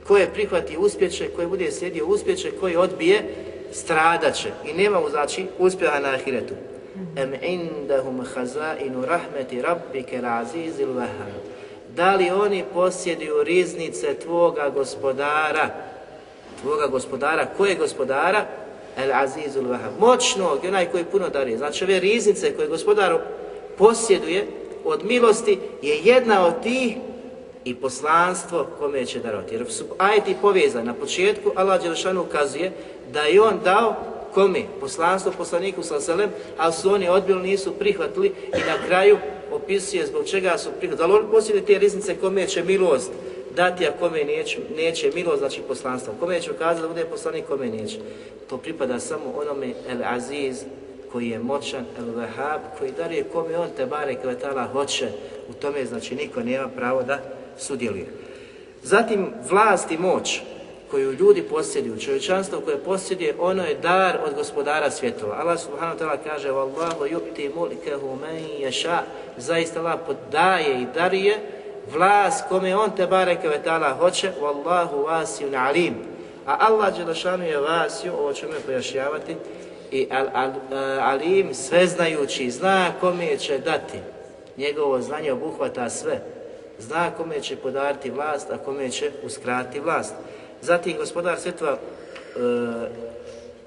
koje prihvati uspjeće, koje bude slijedio uspjeće, koji odbije, stradaće i nema znači uspjeha na ahiretu. Em indahum hazainu rahmeti rabbike razizil vahar. Da li oni posjeduju riznice tvoga gospodara, tvoga gospodara, koje gospodara? El azizul vahar. Moćnog, onaj koji puno darije. Znači ove riznice koje gospodar posjeduje, od milosti je jedna od tih i poslanstvo kome će darovati. Jer su ajeti povezani. Na početku Allah Đelšanu ukazuje da je on dao kome? Poslanstvo poslaniku sa selem, ali su oni odbili, nisu prihvatili i na kraju opisuje zbog čega su prihvatili. Ali on posjeduje te riznice kome će milost dati, a kome neće, neće milost, znači poslanstvo. Kome će ukazati da bude poslanik, kome neće. To pripada samo onome El Aziz, koji je moćan, El Wahab, koji daruje kome on te bare kvetala hoće, u tome znači niko nema pravo da sudjeluje. Zatim vlast i moć koju ljudi posjeduju, čovječanstvo koje posjeduje, ono je dar od gospodara svjetova. Allah subhanahu wa ta'ala kaže Wallahu yu'ti mulkehu man yasha Zaista Allah podaje i daruje vlast kome on te bareke ve ta'ala hoće Wallahu wasiyun alim A Allah Đelešanu je vasiju, ovo ćemo pojašnjavati, i al, al, alim sveznajući, zna kome će dati. Njegovo znanje obuhvata sve. Zna kome će podariti vlast, a kome će uskratiti vlast. Zatim gospodar svjetova e,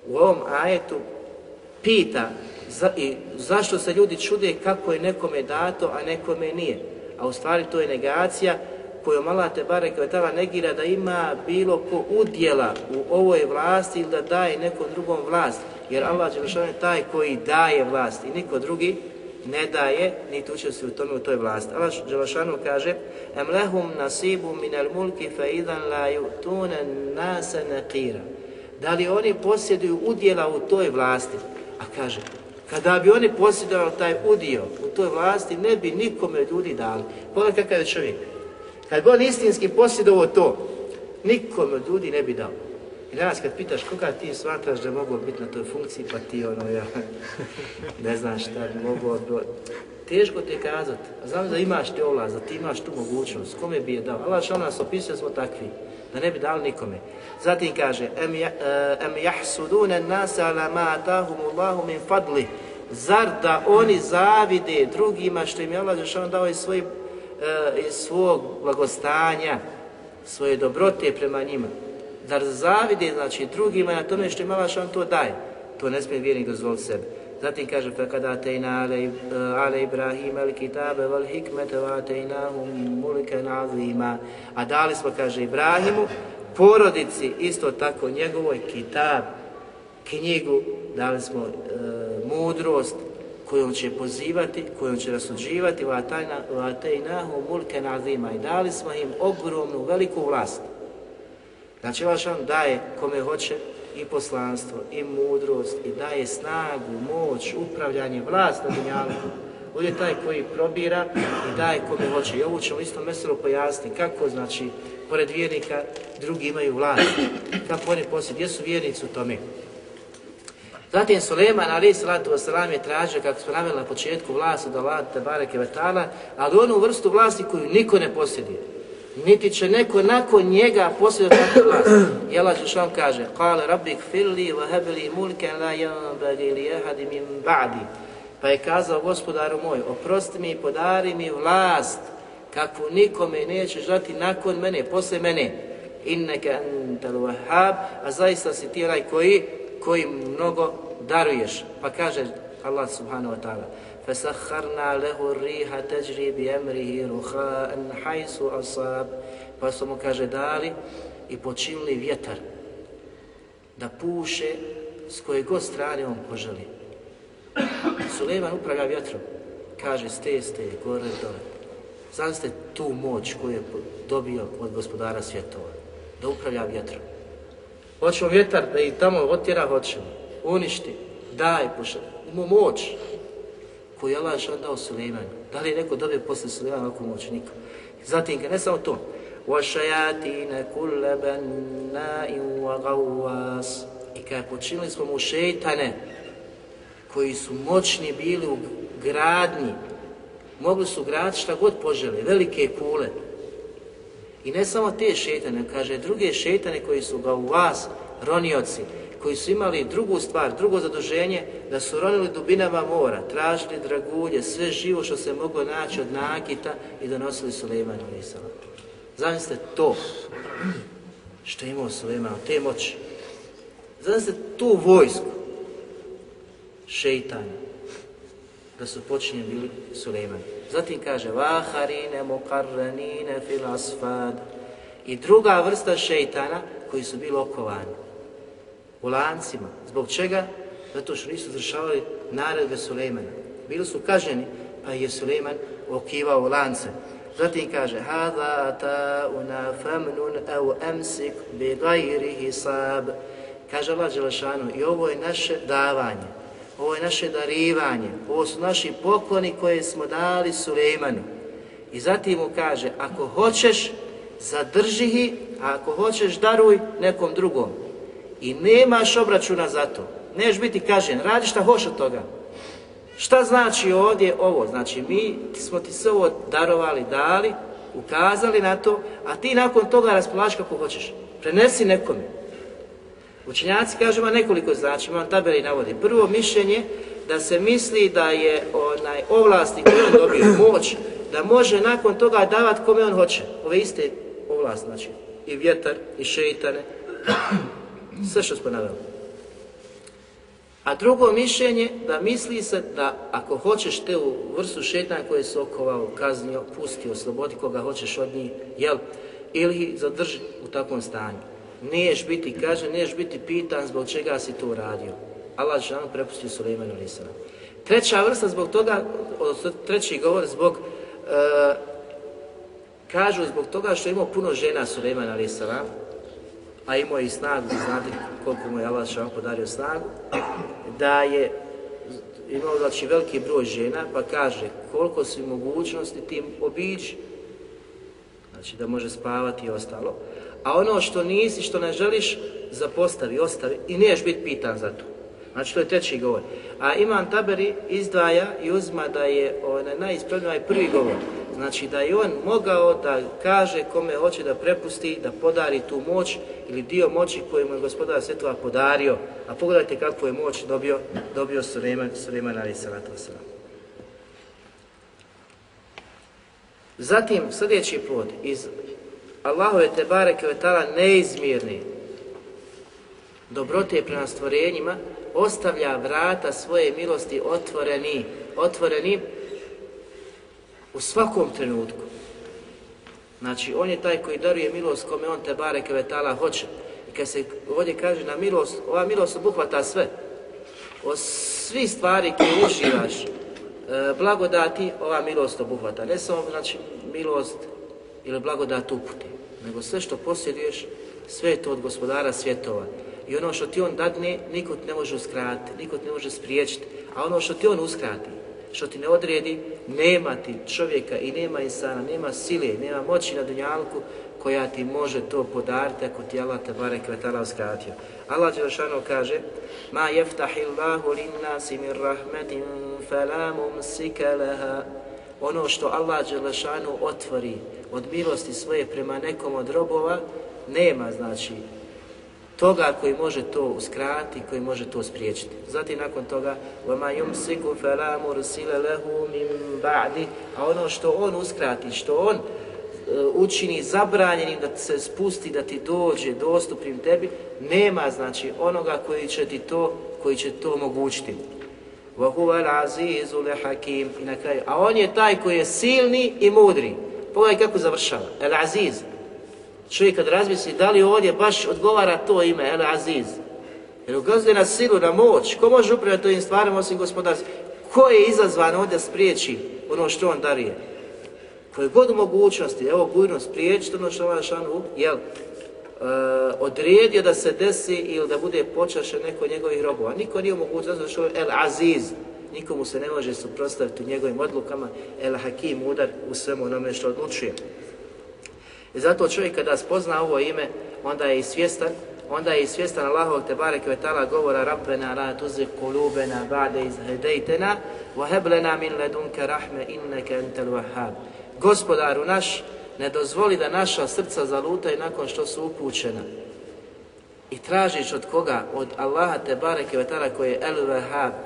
u ovom ajetu pita za, i zašto se ljudi čude kako je nekome dato, a nekome nije. A u stvari to je negacija koju Allah te bare kvetala negira da ima bilo ko udjela u ovoj vlasti ili da daje nekom drugom vlast. Jer Allah je taj koji daje vlast i niko drugi ne daje, niti učestvuje u tome u toj vlasti. Allah Đelešanu kaže Em lehum nasibu minel mulki fe idan la yu'tuna nasa naqira. Da li oni posjeduju udjela u toj vlasti? A kaže, kada bi oni posjedovali taj udio u toj vlasti, ne bi nikome ljudi dali. Pogledaj kakav je čovjek. Kad bi on istinski posjedovao to, nikome ljudi ne bi dao. I danas kad pitaš koga ti smatraš da mogu biti na toj funkciji, pa ti ono, ja, ne znaš šta bi mogu. Teško ti je kazati. Znam da imaš te ovlast, da ti imaš tu mogućnost. Kome bi je dao? Allah što nas opisuje smo takvi, da ne bi dali nikome. Zatim kaže, em, em jahsudune nasa ala ma atahum Allahu min fadli. Zar da oni zavide drugima što im je Allah dao iz, svoj, uh, iz svog blagostanja, svoje dobrote prema njima da zavidi znači drugima na tome što ima on to daje. To ne smije vjernik dozvoliti sebe. Zatim kaže fa kada atejna ale eh, Ibrahim al kitabe wal hikmete wa atejnahum mulkan azima. A dali smo kaže Ibrahimu porodici isto tako njegovoj kitab knjigu dali smo e, mudrost kojom će pozivati, kojom će rasuđivati, vatejnahu mulken azima i dali smo im ogromnu, veliku vlast. Znači, vaš on daje kome hoće, i poslanstvo, i mudrost, i daje snagu, moć, upravljanje, vlast na dunjalu. On je taj koji probira i daje kome hoće. I ovo ćemo isto meselo pojasniti kako, znači, pored vjernika, drugi imaju vlast. Kako oni poslije, gdje su vjernici u tome? Zatim Suleman, ali salatu wasalam, je tražio, kako smo navjeli na početku, vlast od Allah, Tebareke Vatala, ali onu vrstu vlasti koju niko ne posjeduje niti će neko nakon njega posjedati takvu. I Allah Žešan kaže, Kale rabbi kfirli wa hebli mulken la li min ba'di. Pa je kazao gospodaru moj, oprosti mi i podari mi vlast, kakvu nikome nećeš dati nakon mene, posle mene. Inneke antal wahhab, a zaista si ti onaj koji, koji mnogo daruješ. Pa kaže Allah subhanahu wa ta'ala, فسخرنا له الريح تجري بأمره رخاء حيث أصاب pa su mu kaže dali i počinili vjetar da puše s koje god strane on poželi. Suleiman upravlja vjetrom, kaže ste, ste, gore, dole. Znam ste tu moć koju je dobio od gospodara svjetova, da upravlja vjetrom. Hoćemo vjetar da i tamo otjera, hoćemo, uništi, daj, puša, ima moć, koju je Allah dao Suleimanu. Da li je neko dobio posle Suleimana ovakvu moć? Niko. Zatim, ne samo to. وَشَيَاتِينَ كُلَّ بَنَّاءٍ وَغَوَّاسٍ I kada počinili smo mu šeitane, koji su moćni bili u gradnji, mogli su graditi šta god požele, velike kule. I ne samo te šetane, kaže druge šetane koji su ga u vas, ronioci, koji su imali drugu stvar, drugo zaduženje, da su ronili dubinama mora, tražili dragulje, sve živo što se moglo naći od nakita i donosili Suleimanu Nisala. Zamislite to što je imao Suleiman, te moći. Zamislite tu vojsku šeitanja da su počinjeni bili Suleimani. Zatim kaže vaharine mukarranine fil asfad i druga vrsta šeitana koji su bili okovani u lancima. Zbog čega? Zato što nisu izvršavali naredbe Sulejmana. Bili su kažnjeni, pa je Sulejman okivao lance. Zatim kaže Hada ta'una famnun au amsik bi gajri hisab. Kaže Allah Đelešanu, i ovo je naše davanje, ovo je naše darivanje, ovo su naši pokloni koje smo dali Sulejmanu. I zatim mu kaže, ako hoćeš, zadrži ih, a ako hoćeš, daruj nekom drugom. I nemaš obračuna za to. Neš biti kažen, radi šta hoš od toga. Šta znači ovdje ovo? Znači mi smo ti sve ovo darovali, dali, ukazali na to, a ti nakon toga raspolaži kako hoćeš. Prenesi nekome. Učenjaci kažu ima nekoliko znači, imam tabeli navodi. Prvo mišljenje da se misli da je onaj ovlasti koji on dobio, moć, da može nakon toga davati kome on hoće. Ove iste ovlasti, znači i vjetar, i šeitane, sve što smo naveli. A drugo mišljenje da misli se da ako hoćeš te u vrstu šetanja koje se okovao, kaznio, pusti, oslobodi koga hoćeš od njih, jel? Ili ih zadrži u takvom stanju. Niješ biti kažen, niješ biti pitan zbog čega si to uradio. Allah nam prepustio Suleimanu Lisana. Treća vrsta zbog toga, treći govor zbog, e, kažu zbog toga što je imao puno žena Suleiman Lisana, a imao je i snagu, znate koliko mu je Allah što podario snagu, da je imao znači veliki broj žena, pa kaže koliko su mogućnosti tim obići, znači da može spavati i ostalo, a ono što nisi, što ne želiš, zapostavi, ostavi i niješ biti pitan za to. Znači to je treći govor. A Imam Taberi izdvaja i uzma da je onaj najispravniji prvi govor. Znači da je on mogao da kaže kome hoće da prepusti, da podari tu moć ili dio moći koju mu je gospodar Svetova podario. A pogledajte kakvu je moć dobio, dobio Suleiman, Suleiman ali salatu Zatim sljedeći plod iz Allahove te bareke vetala neizmjerni dobrote prema stvorenjima ostavlja vrata svoje milosti otvoreni, otvoreni u svakom trenutku. Znači, on je taj koji daruje milost kome on te bare kevetala hoće. I kad se ovdje kaže na milost, ova milost obuhvata sve. O svi stvari koje uživaš, e, blagodati, ova milost obuhvata. Ne samo znači, milost ili blagodat uputi, nego sve što posjeduješ, sve je to od gospodara svjetova. I ono što ti on dadne, niko ne može uskratiti, niko ne može spriječiti. A ono što ti on uskrati, što ti ne odredi, nema ti čovjeka i nema insana, nema sile, nema moći na dunjalku koja ti može to podariti ako ti Allah te barek vetala uskratio. Allah Đelšanu kaže Ma jeftahillahu linnasi min rahmetin fala mumsika laha Ono što Allah Đelšanu otvori od milosti svoje prema nekom od robova, nema znači toga koji može to uskrati, koji može to spriječiti. Zatim nakon toga وَمَا يُمْسِكُ فَلَا مُرْسِلَ لَهُ مِنْ بَعْدِ A ono što on uskrati, što on e, učini zabranjenim da se spusti, da ti dođe dostupnim tebi, nema znači onoga koji će ti to, koji će to omogućiti. وَهُوَ الْعَزِيزُ لَحَكِيمُ I na kraju, a on je taj koji je silni i mudri. Pogledaj kako završava. El Aziz, Čovjek kad razmisli da li ovdje baš odgovara to ime, El Aziz. Jer ukazuje na silu, na moć. Ko može upravljati tovim stvarima osim gospodarstva? Ko je izazvan ovdje spriječi ono što on darije? Koje god mogućnosti, evo bujno spriječiti ono što ovaj šanu, jel, uh, odredio da se desi ili da bude počašen neko njegovih robova. Niko nije mogućnost, zato što je El Aziz. Nikomu se ne može suprotstaviti u njegovim odlukama. El Hakim, udar u svemu onome što odlučuje. I zato čovjek kada spozna ovo ime, onda je i svjestan, onda je i svjestan Allahovog te barek vetala govora Rabbena la tuzik kulubena ba'de iz wa heblena min ledunke rahme inneke entel wahhab. Gospodaru naš, ne dozvoli da naša srca zalutaju nakon što su upućena. I tražiš od koga? Od Allaha te bareke vetala koji je el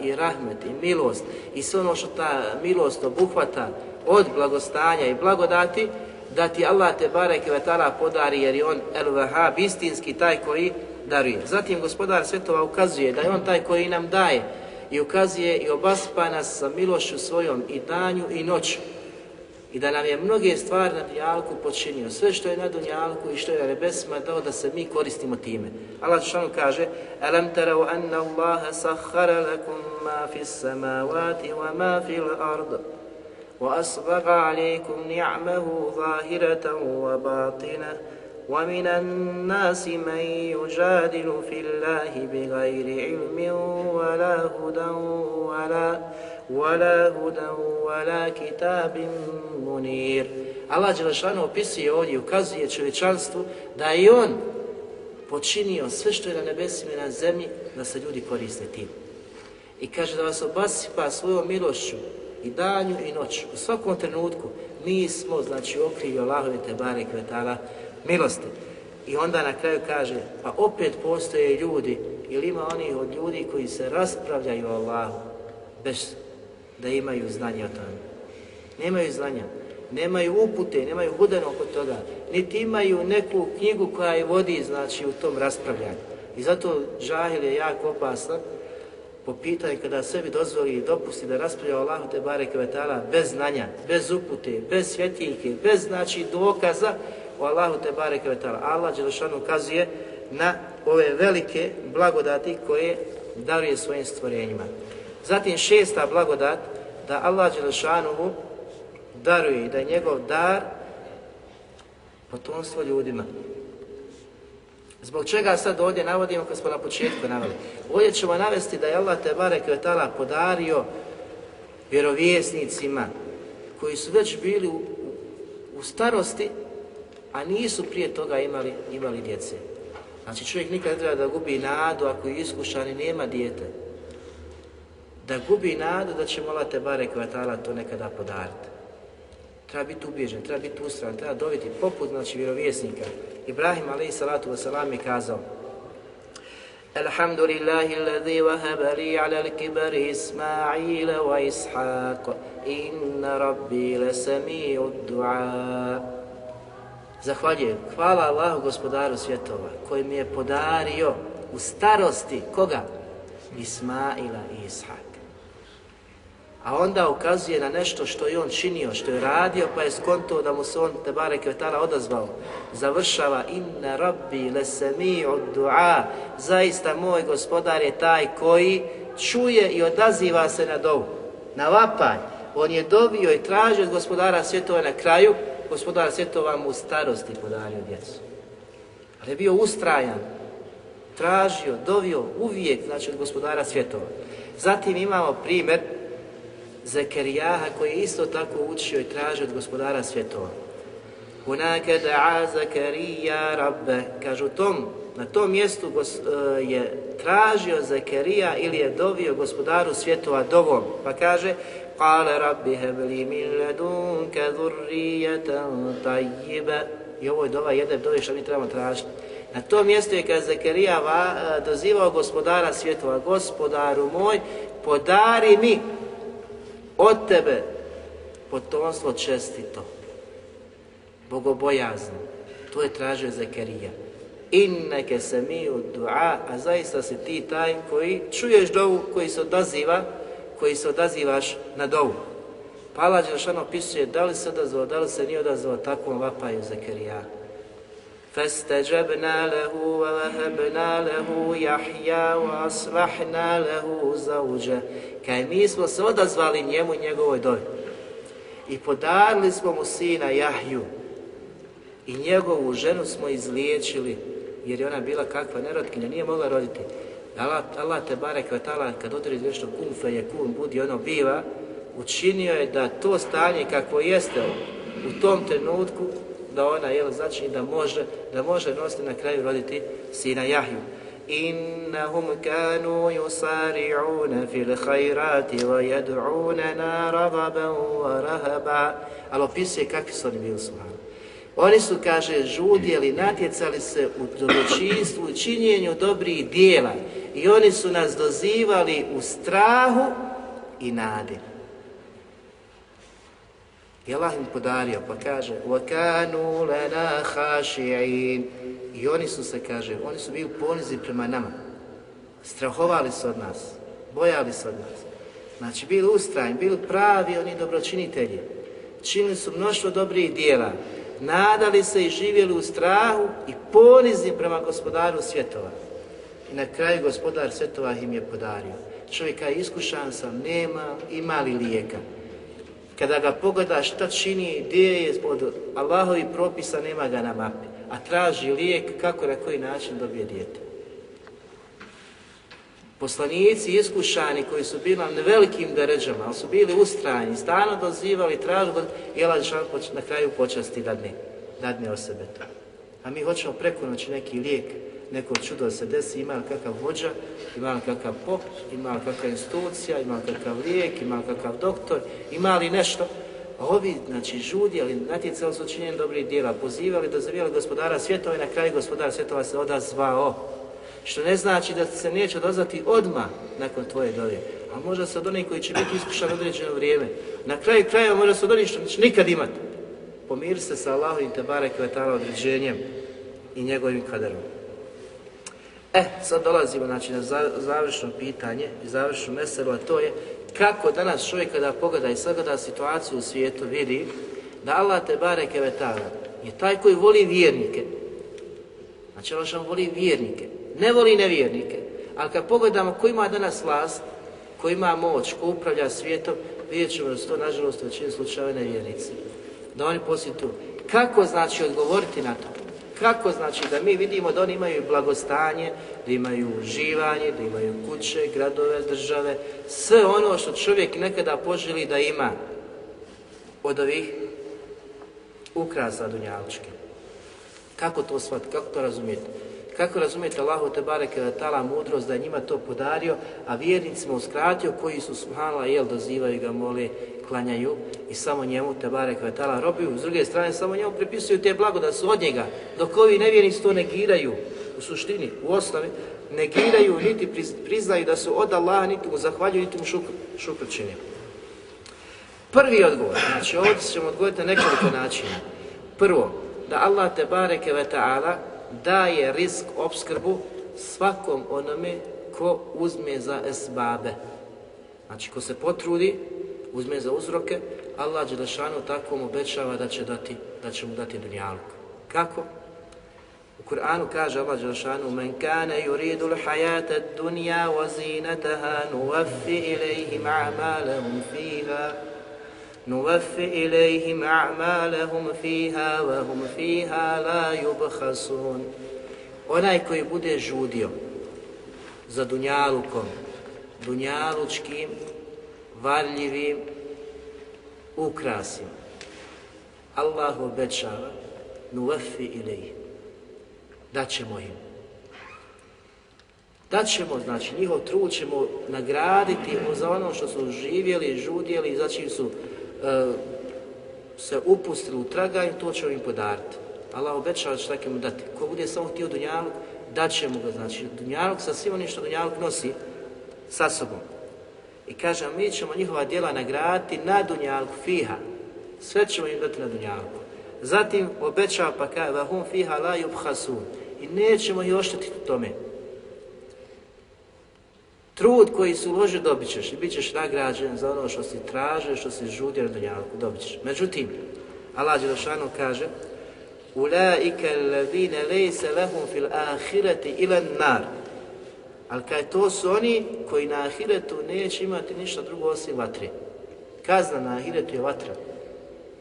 i rahmet i milost i sve ono što ta milost obuhvata od blagostanja i blagodati, da ti Allah te bareke ve podari jer je on el vahab istinski taj koji daruje. Zatim gospodar svetova ukazuje da je on taj koji nam daje i ukazuje i obaspa nas sa milošću svojom i danju i noću. I da nam je mnoge stvari na dunjalku počinio. Sve što je na dunjalku i što je na nebesima dao da se mi koristimo time. Allah što kaže Alam tarav anna Allaha sahara lakum ma fis samavati wa ma fil وأسبغ عليكم نعمه ظاهرة وباطنة ومن الناس من يجادل في الله بغير علم ولا هدى ولا ولا هدى ولا كتاب منير Allah Đelešanu opisuje ovdje, ukazuje čovječanstvu da je on počinio sve što je na nebesima i na zemlji da se ljudi koriste tim. I kaže da vas obasipa svojom milošću i danju i noću. U svakom trenutku mi smo, znači, okrivi Allahove te bare kvetala milosti. I onda na kraju kaže, pa opet postoje ljudi, ili ima onih od ljudi koji se raspravljaju o Allahu, bez da imaju znanje o tome. Nemaju znanja, nemaju upute, nemaju hudeno oko toga, niti imaju neku knjigu koja je vodi, znači, u tom raspravljanju. I zato džahil je jako opasan, po pitanju kada sebi dozvoli i dopusti da raspravlja o Allahu te bare kvetala bez znanja, bez upute, bez svjetiljke, bez znači dokaza o Allahu te bare kvetala. Allah Đelešanu ukazuje na ove velike blagodati koje daruje svojim stvorenjima. Zatim šesta blagodat da Allah Đelešanu daruje i da je njegov dar potomstvo ljudima. Zbog čega sad ovdje navodimo kad smo na početku naveli? Ovdje ćemo navesti da je Allah te barek podario vjerovjesnicima koji su već bili u, u starosti, a nisu prije toga imali, imali djece. Znači čovjek nikad ne treba da gubi nadu ako je iskušan i nema dijete. Da gubi nadu da će Allah te barek to nekada podariti treba biti ubježen, treba biti ustran, treba dobiti poput znači vjerovjesnika. Ibrahim alaihi salatu wasalam je kazao Alhamdulillahi alladhi wahaba li ala al-kibari Ismaila wa Ishaq inna rabbi lasami'u du'a Zahvaljujem, hvala Allahu gospodaru svjetova koji mi je podario u starosti koga? Ismaila i Ishaq. A onda ukazuje na nešto što je on činio, što je radio, pa je skonto da mu se on, te bareke vetala, odazvao. Završava, inna rabbi lesemi od dua, zaista moj gospodar je taj koji čuje i odaziva se na dovu, na vapaj. On je dobio i tražio od gospodara svjetova na kraju, gospodar svjetova mu u starosti podario djecu. Ali je bio ustrajan, tražio, dovio uvijek, znači od gospodara svjetova. Zatim imamo primjer Zekerijaha koji je isto tako učio i tražio od gospodara svjetova. Hunake da'a Zekerija rabbe. Kažu tom, na tom mjestu e, je tražio Zekerija ili je dovio gospodaru svjetova dovom. Pa kaže Kale rabbi hebli min ledunke zurrijetan tajjibe. I ovo je dova jedan dove što mi trebamo tražiti. Na tom mjestu je kad Zekerija e, dozivao gospodara svjetova, gospodaru moj, podari mi od tebe potomstvo čestito, bogobojazno. To je tražio Zekerija. Inneke se mi u dua, a zaista si ti taj koji čuješ dovu, koji se odaziva, koji se odazivaš na dovu. Pala Đelšan opisuje da li se odazvao, da li se nije odazvao takvom vapaju Zekerija. فاستجبنا له ووهبنا له يحيى وأصلحنا له زوجه Kaj mi smo se odazvali njemu i njegovoj dobi. I podarili smo mu sina Jahju. I njegovu ženu smo izliječili, jer je ona bila kakva nerotkinja, nije mogla roditi. Allah, Allah te barek vatala, kad odredi nešto kum fe je kum, budi ono biva, učinio je da to stanje kakvo jeste u tom trenutku, da ona jel, znači da može, da može nositi na kraju roditi sina Jahju. إنهم كانوا يصارعون في الخيرات ويدعوننا رغبا ورهبا Ali opisuje kakvi su oni bili Oni su, kaže, žudjeli, natjecali se u dobročinstvu, u činjenju dobrih dijela. I oni su nas dozivali u strahu i nadi. I Allah im podario, pa kaže وَكَانُوا لَنَا خَاشِعِينَ I oni su se, kaže, oni su bili ponizi prema nama. Strahovali su od nas, bojali se od nas. Znači, bili ustrajni, bili pravi oni dobročinitelji. Činili su mnoštvo dobrih dijela. Nadali se i živjeli u strahu i ponizni prema gospodaru svjetova. I na kraju gospodar svjetova im je podario. Čovjeka iskušan sam, nema, ima li lijeka. Kada ga pogledaš šta čini, gdje je od Allahovi propisa, nema ga na mapi, a traži lijek kako na koji način dobije dijete. Poslanici iskušani koji su bili na velikim deređama, ali su bili ustrajni, stalno dozivali, tražili i Allah na kraju počasti dadne, dadne o sebe to. A mi hoćemo preko noći neki lijek, neko čudo da se desi, ima kakav vođa, ima kakav pop, ima kakva institucija, ima kakav lijek, ima kakav doktor, ima li nešto. A ovi, znači, žudjeli, natjecali su činjenje dobrih dijela, pozivali, dozivjeli gospodara svjetova i na kraju gospodara svjetova se odazvao. Što ne znači da se neće odazvati odmah nakon tvoje dove. A možda se od onih koji će biti iskušan određeno vrijeme. Na kraju krajeva možda se od onih što neće nikad imati. Pomiri se sa Allahovim te barek određenjem i njegovim kaderom. E, sad dolazimo znači, na završno pitanje i završnu meselu, a to je kako danas čovjek kada pogleda i sagleda situaciju u svijetu vidi da Allah te bareke vetala je taj koji voli vjernike. Znači Allah voli vjernike, ne voli nevjernike. Ali kad pogledamo ko ima danas vlast, ko ima moć, ko upravlja svijetom, vidjet ćemo da su to nažalost većini slučajeva nevjernici. Da oni poslije tu. Kako znači odgovoriti na to? Kako znači da mi vidimo da oni imaju blagostanje, da imaju uživanje, da imaju kuće, gradove, države, sve ono što čovjek nekada poželi da ima od ovih ukrasa dunjalučke. Kako to shvatiti, kako to razumijeti? Kako razumijete Allahu te bareke tala mudrost da je njima to podario, a vjernicima uskratio koji su subhanallah jel dozivaju ga, mole, klanjaju i samo njemu te bareke tala robiju. S druge strane samo njemu pripisuju te blago su od njega, dok ovi nevjernici to negiraju u suštini, u osnovi, negiraju niti priznaju da su od Allaha, niti mu zahvaljuju, niti mu šukr, čini. Prvi odgovor, znači ovdje ćemo odgovoriti na nekoliko načina. Prvo, da Allah te bareke ve ta'ala daje risk opskrbu svakom onome ko uzme za esbabe. Znači, ko se potrudi, uzme za uzroke, Allah Đelešanu tako mu obećava da će, dati, da će mu dati dunjaluk. Kako? U Kur'anu kaže Allah Đelešanu Men kane yuridu l'hajata dunja wa zinataha nuvaffi ilaihim a'malahum fiha نوفي إليهم أعمالهم فيها وهم فيها لا يبخسون Onaj koji bude žudio za dunjalukom, dunjalučkim, varljivim ukrasima, Allah obećava nuvefi ilih. Daćemo im. Daćemo, znači njihov trud ćemo nagraditi za ono što su živjeli, žudjeli, znači su E, se upustili u traganju, to ćemo im podariti. Allah obećava da će mu dati. Ko bude samo htio Dunjaluk, dat će mu ga. Znači, Dunjaluk sa svim onim što Dunjaluk nosi sa sobom. I kaže, mi ćemo njihova djela nagraditi na Dunjalku, fiha. Sve ćemo im dati na Dunjalku. Zatim obećava pa kaže, vahum fiha la yubhasun. I nećemo ih oštetiti tome. Trud koji si uložio dobit ćeš i bit ćeš nagrađen za ono što si tražio, što si žudio na dunjalku, dobit ćeš. Međutim, Allah Đelešanu kaže Ulaika alladhina laysa lahum fil ahireti ila nar. Ali kaj to su oni koji na ahiretu neće imati ništa drugo osim vatre. Kazna na ahiretu je vatra.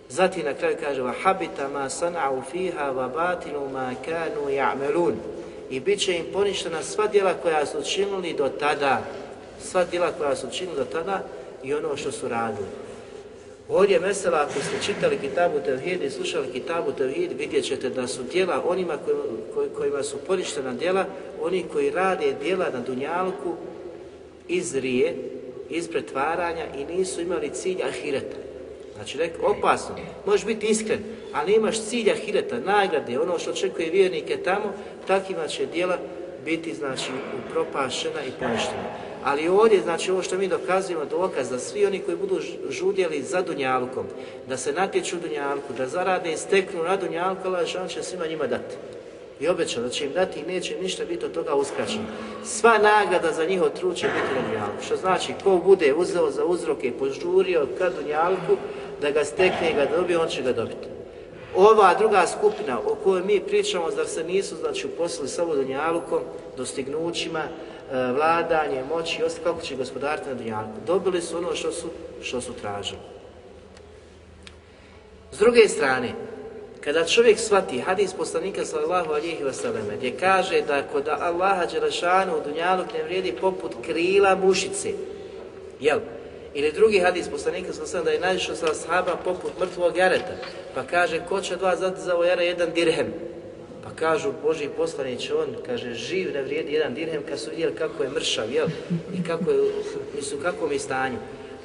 Zatim na kraju kaže habita ma sana'u fiha wa batinu ma kanu ya'malun i bit će im poništena sva djela koja su učinili do tada, sva djela koja su učinili do tada i ono što su radili. Ovdje mesela, ako ste čitali Kitabu Tevhid i slušali Kitabu Tevhid, vidjet ćete da su djela onima kojima su poništena djela, oni koji rade djela na Dunjalku iz rije, iz pretvaranja i nisu imali cilj ahireta. Znači, opasno, možeš biti iskren, ali imaš cilja hireta, nagrade, ono što očekuje vjernike tamo, takvima će djela biti, znači, upropašena i poništena. Ali ovdje, znači, ovo što mi dokazujemo, dokaz da svi oni koji budu žudjeli za Dunjalukom, da se natječu Dunjalku, da zarade i steknu na Dunjalku, Allah će svima njima dati. I obećao da će im dati i neće ništa biti od toga uskraćeno. Sva nagrada za njihov trud će biti na Dunjalku. Što znači, ko bude uzeo za uzroke i požurio ka Dunjalku, da ga stekne i ga dobije, on će ga dobiti. Ova druga skupina o kojoj mi pričamo, da se nisu znači, uposlili samo dunjalukom, dostignućima, e, vladanje, moći i ostalo, kako će gospodariti na dunjaluku. Dobili su ono što su, što su tražili. S druge strane, kada čovjek shvati hadis poslanika sallallahu alihi wasallam gdje kaže da kod Allaha Đelešanu u Dunjaluk ne vrijedi poput krila mušice, jel? Ili drugi hadis poslanika sallallahu da je naišao sa ashaba poput mrtvog jareta, pa kaže ko će dva zati za ovo jara jedan dirhem, pa kažu Boži poslanić, on kaže živ ne vrijedi jedan dirhem kad su vidjeli kako je mršav, jel? I kako je, mislim, kako mi stanju.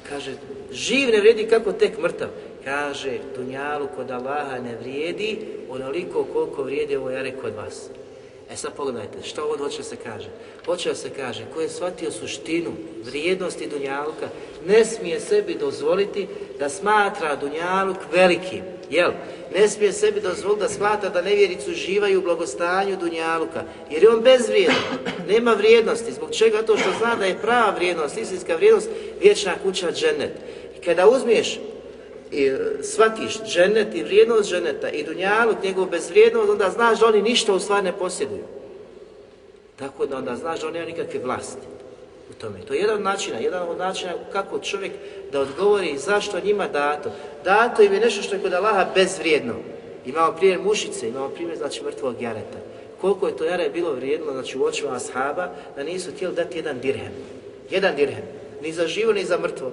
Kaže, živ ne vrijedi kako tek mrtav. Kaže, dunjalu kod Allaha ne vrijedi onoliko koliko vrijedi ovo jare kod vas. E sad pogledajte, što ovo hoće se kaže? Hoće se kaže, ko je shvatio suštinu, vrijednosti Dunjaluka, ne smije sebi dozvoliti da smatra Dunjaluk velikim. Jel? Ne smije sebi dozvoliti da smatra da nevjericu uživaju u blagostanju Dunjaluka. Jer je on bezvrijedan, nema vrijednosti. Zbog čega? To što zna da je prava vrijednost, istinska vrijednost, vječna kuća džennet. I kada uzmiješ i shvatiš džennet i vrijednost dženeta i dunjaluk, njegov bezvrijednost, onda znaš da oni ništa u stvari ne posjeduju. Tako da onda znaš da oni nemaju nikakve vlasti u tome. To je jedan od načina, jedan od načina kako čovjek da odgovori zašto njima dato. Dato im je nešto što je kod Allaha bezvrijedno. Imamo primjer mušice, imamo primjer znači mrtvog jareta. Koliko je to jare bilo vrijedno, znači u očima ashaba, da nisu htjeli dati jedan dirhem. Jedan dirhem. Ni za živo, ni za mrtvo.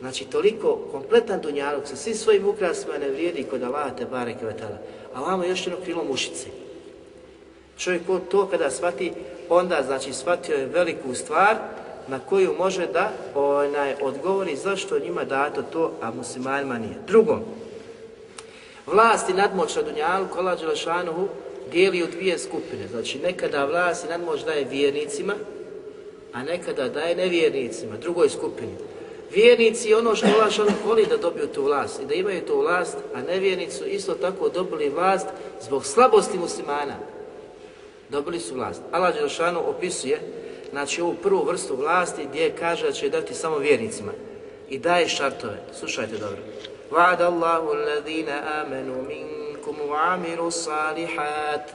Znači, toliko kompletan dunjalog sa svim svojim ukrasima ne vrijedi kod Allaha te bareke. A vamo još jedno krilo mušice. Čovjek to kada shvati, onda znači shvatio je veliku stvar na koju može da onaj, odgovori zašto njima dato to, a muslimanima nije. Drugo, vlast i nadmoć na Dunjalu, kola Đelešanuhu, dijeli u dvije skupine. Znači, nekada vlast i nadmoć daje vjernicima, a nekada daje nevjernicima, drugoj skupini. Vjernici ono što Allah šalom voli da dobiju tu vlast i da imaju tu vlast, a nevjernici su isto tako dobili vlast zbog slabosti muslimana. Dobili su vlast. Allah Đelšanu opisuje znači ovu prvu vrstu vlasti gdje kaže da će dati samo vjernicima i daje šartove. Slušajte dobro. Va'ada Allahu alladhina amanu minkum wa amilu salihat.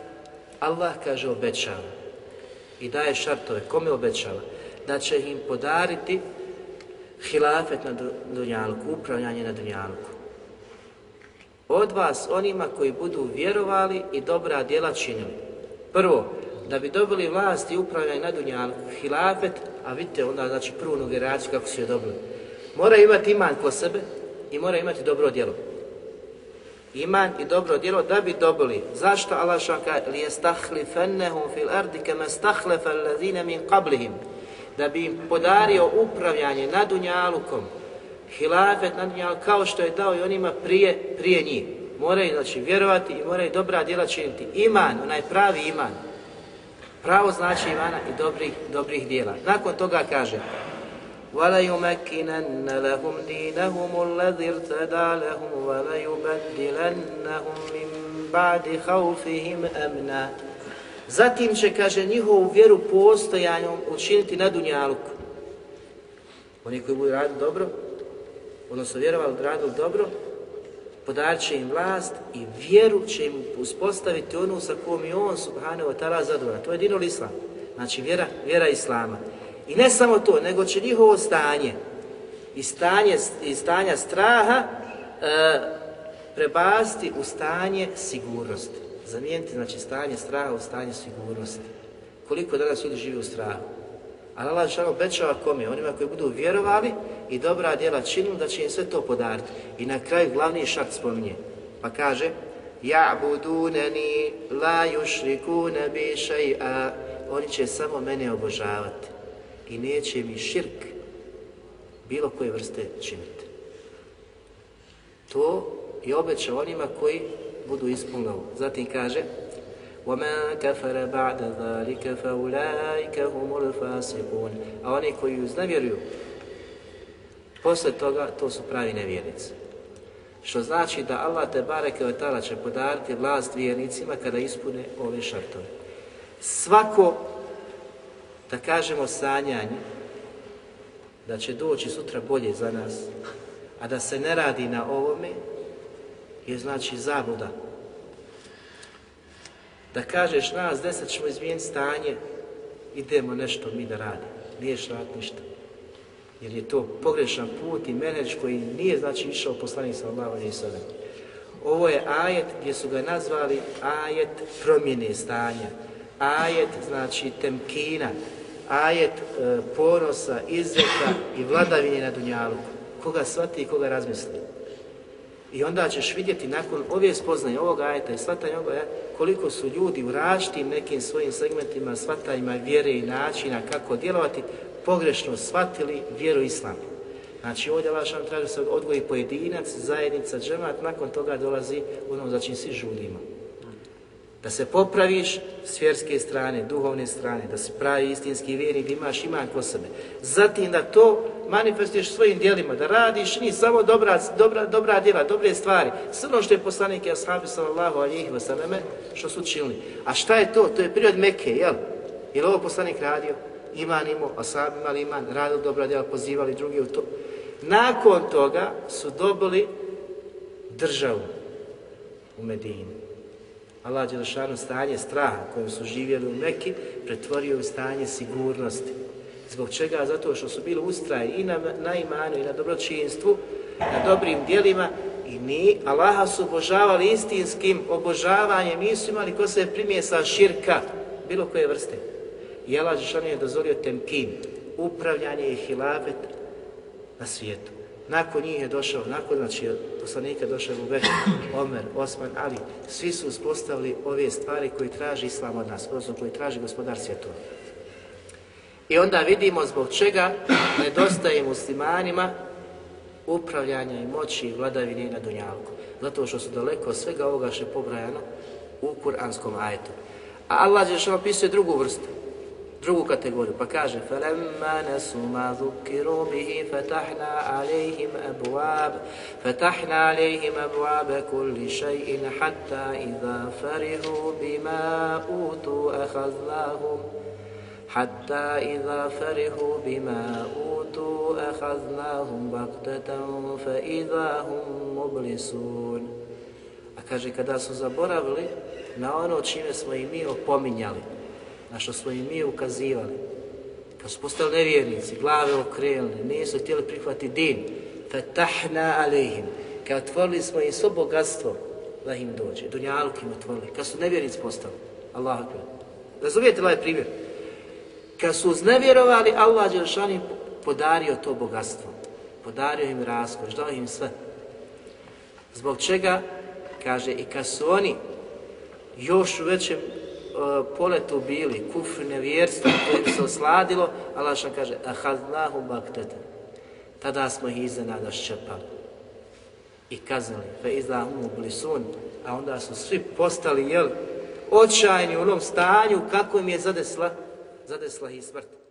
Allah kaže obećava i daje šartove. Kome obećava? Da će im podariti hilafet na dunjalku, upravljanje na dunjalku. Od vas onima koji budu vjerovali i dobra djela činili. Prvo, da bi dobili vlast i upravljanje na dunjalku, hilafet, a vidite onda znači prvu generaciju kako su je dobili. Mora imati iman ko sebe i mora imati dobro djelo. Iman i dobro djelo da bi dobili. Zašto Allah šaka li jestahlifanahum fil ardi kama min qablihim da bi im podario upravljanje nad Dunjalukom, hilafet nad Dunjalukom, kao što je dao i onima prije, prije njih. Moraju znači vjerovati i moraju dobra djela činiti. Iman, onaj pravi iman. Pravo znači imana i dobrih, dobrih djela. Nakon toga kaže وَلَيُمَكِّنَنَّ لَهُمْ دِينَهُمُ الَّذِي ارْتَدَى لَهُمْ وَلَيُبَدِّلَنَّهُمْ مِنْ بَعْدِ خَوْفِهِمْ أَمْنًا Zatim će, kaže, njihovu vjeru postojanju učiniti na Dunjaluku. Oni koji budu radili dobro, odnosno vjerovali radili dobro, podarit će im vlast i vjeru će im uspostaviti onu sa kojom je on, subhanahu wa ta'ala, zadovoljan. To je dinul islam. Znači, vjera, vjera islama. I ne samo to, nego će njihovo stanje i stanje i stanja straha e, prebasti u stanje sigurnosti zamijeniti znači stanje straha u stanje sigurnosti. Koliko danas ljudi živi u strahu. Ali Allah šal obećava kome? Onima koji budu vjerovali i dobra djela činili da će im sve to podariti. I na kraju glavni šakt spominje. Pa kaže Ja'budunani la yushrikuna bi shay'a Oni će samo mene obožavati i neće mi širk bilo koje vrste činiti. To je obećao onima koji budu ispunili ovo. Zatim kaže وَمَا كَفَرَ بَعْدَ ذَلِكَ فَأُولَٰئِكَ هُمُ الْفَاسِقُونَ A oni koji uznevjeruju, posle toga, to su pravi nevjernici. Što znači da Allah te bareke od tala će podariti vlast vjernicima kada ispune ove šartove. Svako, da kažemo sanjanje, da će doći sutra bolje za nas, a da se ne radi na ovome, je znači zabuda. Da kažeš nas deset ćemo izmijeniti stanje, idemo nešto mi da radimo. Niješ rad ništa. Jer je to pogrešan put i menedž koji nije znači išao poslanik sallallahu alejhi ve Ovo je ajet gdje su ga nazvali ajet promjene stanja. Ajet znači temkina, ajet e, ponosa, izreka i vladavine na dunjalu. Koga shvati i koga razmisli. I onda ćeš vidjeti nakon ove spoznaje ovog ajeta i shvatanja ovoga koliko su ljudi u različitim nekim svojim segmentima, shvatanjima vjere i načina kako djelovati, pogrešno shvatili vjeru islama. Znači ovdje šan traži se odgoji pojedinac, zajednica, džemat, nakon toga dolazi ono za čim svi žudimo. Da se popraviš s vjerske strane, duhovne strane, da se pravi istinski vjernik, da imaš iman ko sebe. Zatim da to manifestuješ svojim djelima, da radiš ni samo dobra, dobra, dobra djela, dobre stvari. Sve ono što je poslanik i ashabi sallallahu alihi wasallam, što su učinili. A šta je to? To je prirod Mekke, jel? Je li ovo poslanik radio? Iman imao, ashabi imali iman, radili dobra djela, pozivali drugi u to. Nakon toga su dobili državu u Medini. Allah Đelešanu stanje straha kojim su živjeli u Meki pretvorio u stanje sigurnosti. Zbog čega? Zato što su bili ustraji i na, na imanu i na dobročinstvu, na dobrim dijelima i ni Allaha su obožavali istinskim obožavanjem, nisu imali ko se primjesa širka, bilo koje vrste. I Allah Đelešanu je dozvolio temkin, upravljanje i hilafet na svijetu. Nakon njih je došao, nakon znači poslanika došao u Bekr, Omer, Osman, Ali, svi su uspostavili ove stvari koje traži Islam od nas, odnosno koje traži gospodar svjetova. I onda vidimo zbog čega nedostaje muslimanima upravljanja i moći i vladavine na Dunjalku. Zato što su daleko od svega ovoga što je pobrajano u kuranskom ajetu. A Allah je što opisuje drugu vrstu drugu kategoriju, pa kaže فَلَمَّا نَسُوا مَا ذُكِّرُوا بِهِ فَتَحْنَا عَلَيْهِمْ أَبْوَابَ فَتَحْنَا عَلَيْهِمْ أَبْوَابَ كُلِّ شَيْءٍ حَتَّى إِذَا فَرِحُوا بِمَا أُوتُوا أَخَذْنَاهُمْ حتى إذا فرحوا بما أوتوا أخذناهم بغتة فإذا هم مبلسون A kaže, kada su zaboravili na ono čime smo i mi opominjali, na što smo i mi ukazivali. Kad su postali nevjernici, glave okrenuli, nisu htjeli prihvatiti din, fatahna alejhim, kad otvorili smo im svo bogatstvo da im dođe, dunjaluk im otvorili, kad su nevjernici postali, Allah akbar. Razumijete ovaj primjer? Kad su uznevjerovali, Allah Đelšan im podario to bogatstvo. Podario im raskoš, dao im sve. Zbog čega? Kaže, i kad su oni još u većem poletu bili, kufr, nevjerstvo koje se osladilo, Allah što kaže, ahadnahu baktete. Tada smo ih iznenada ščepali i kaznili, fe izlahumu blisun, a onda su svi postali, jel, očajni u onom stanju kako im je zadesla, zadesla i smrt.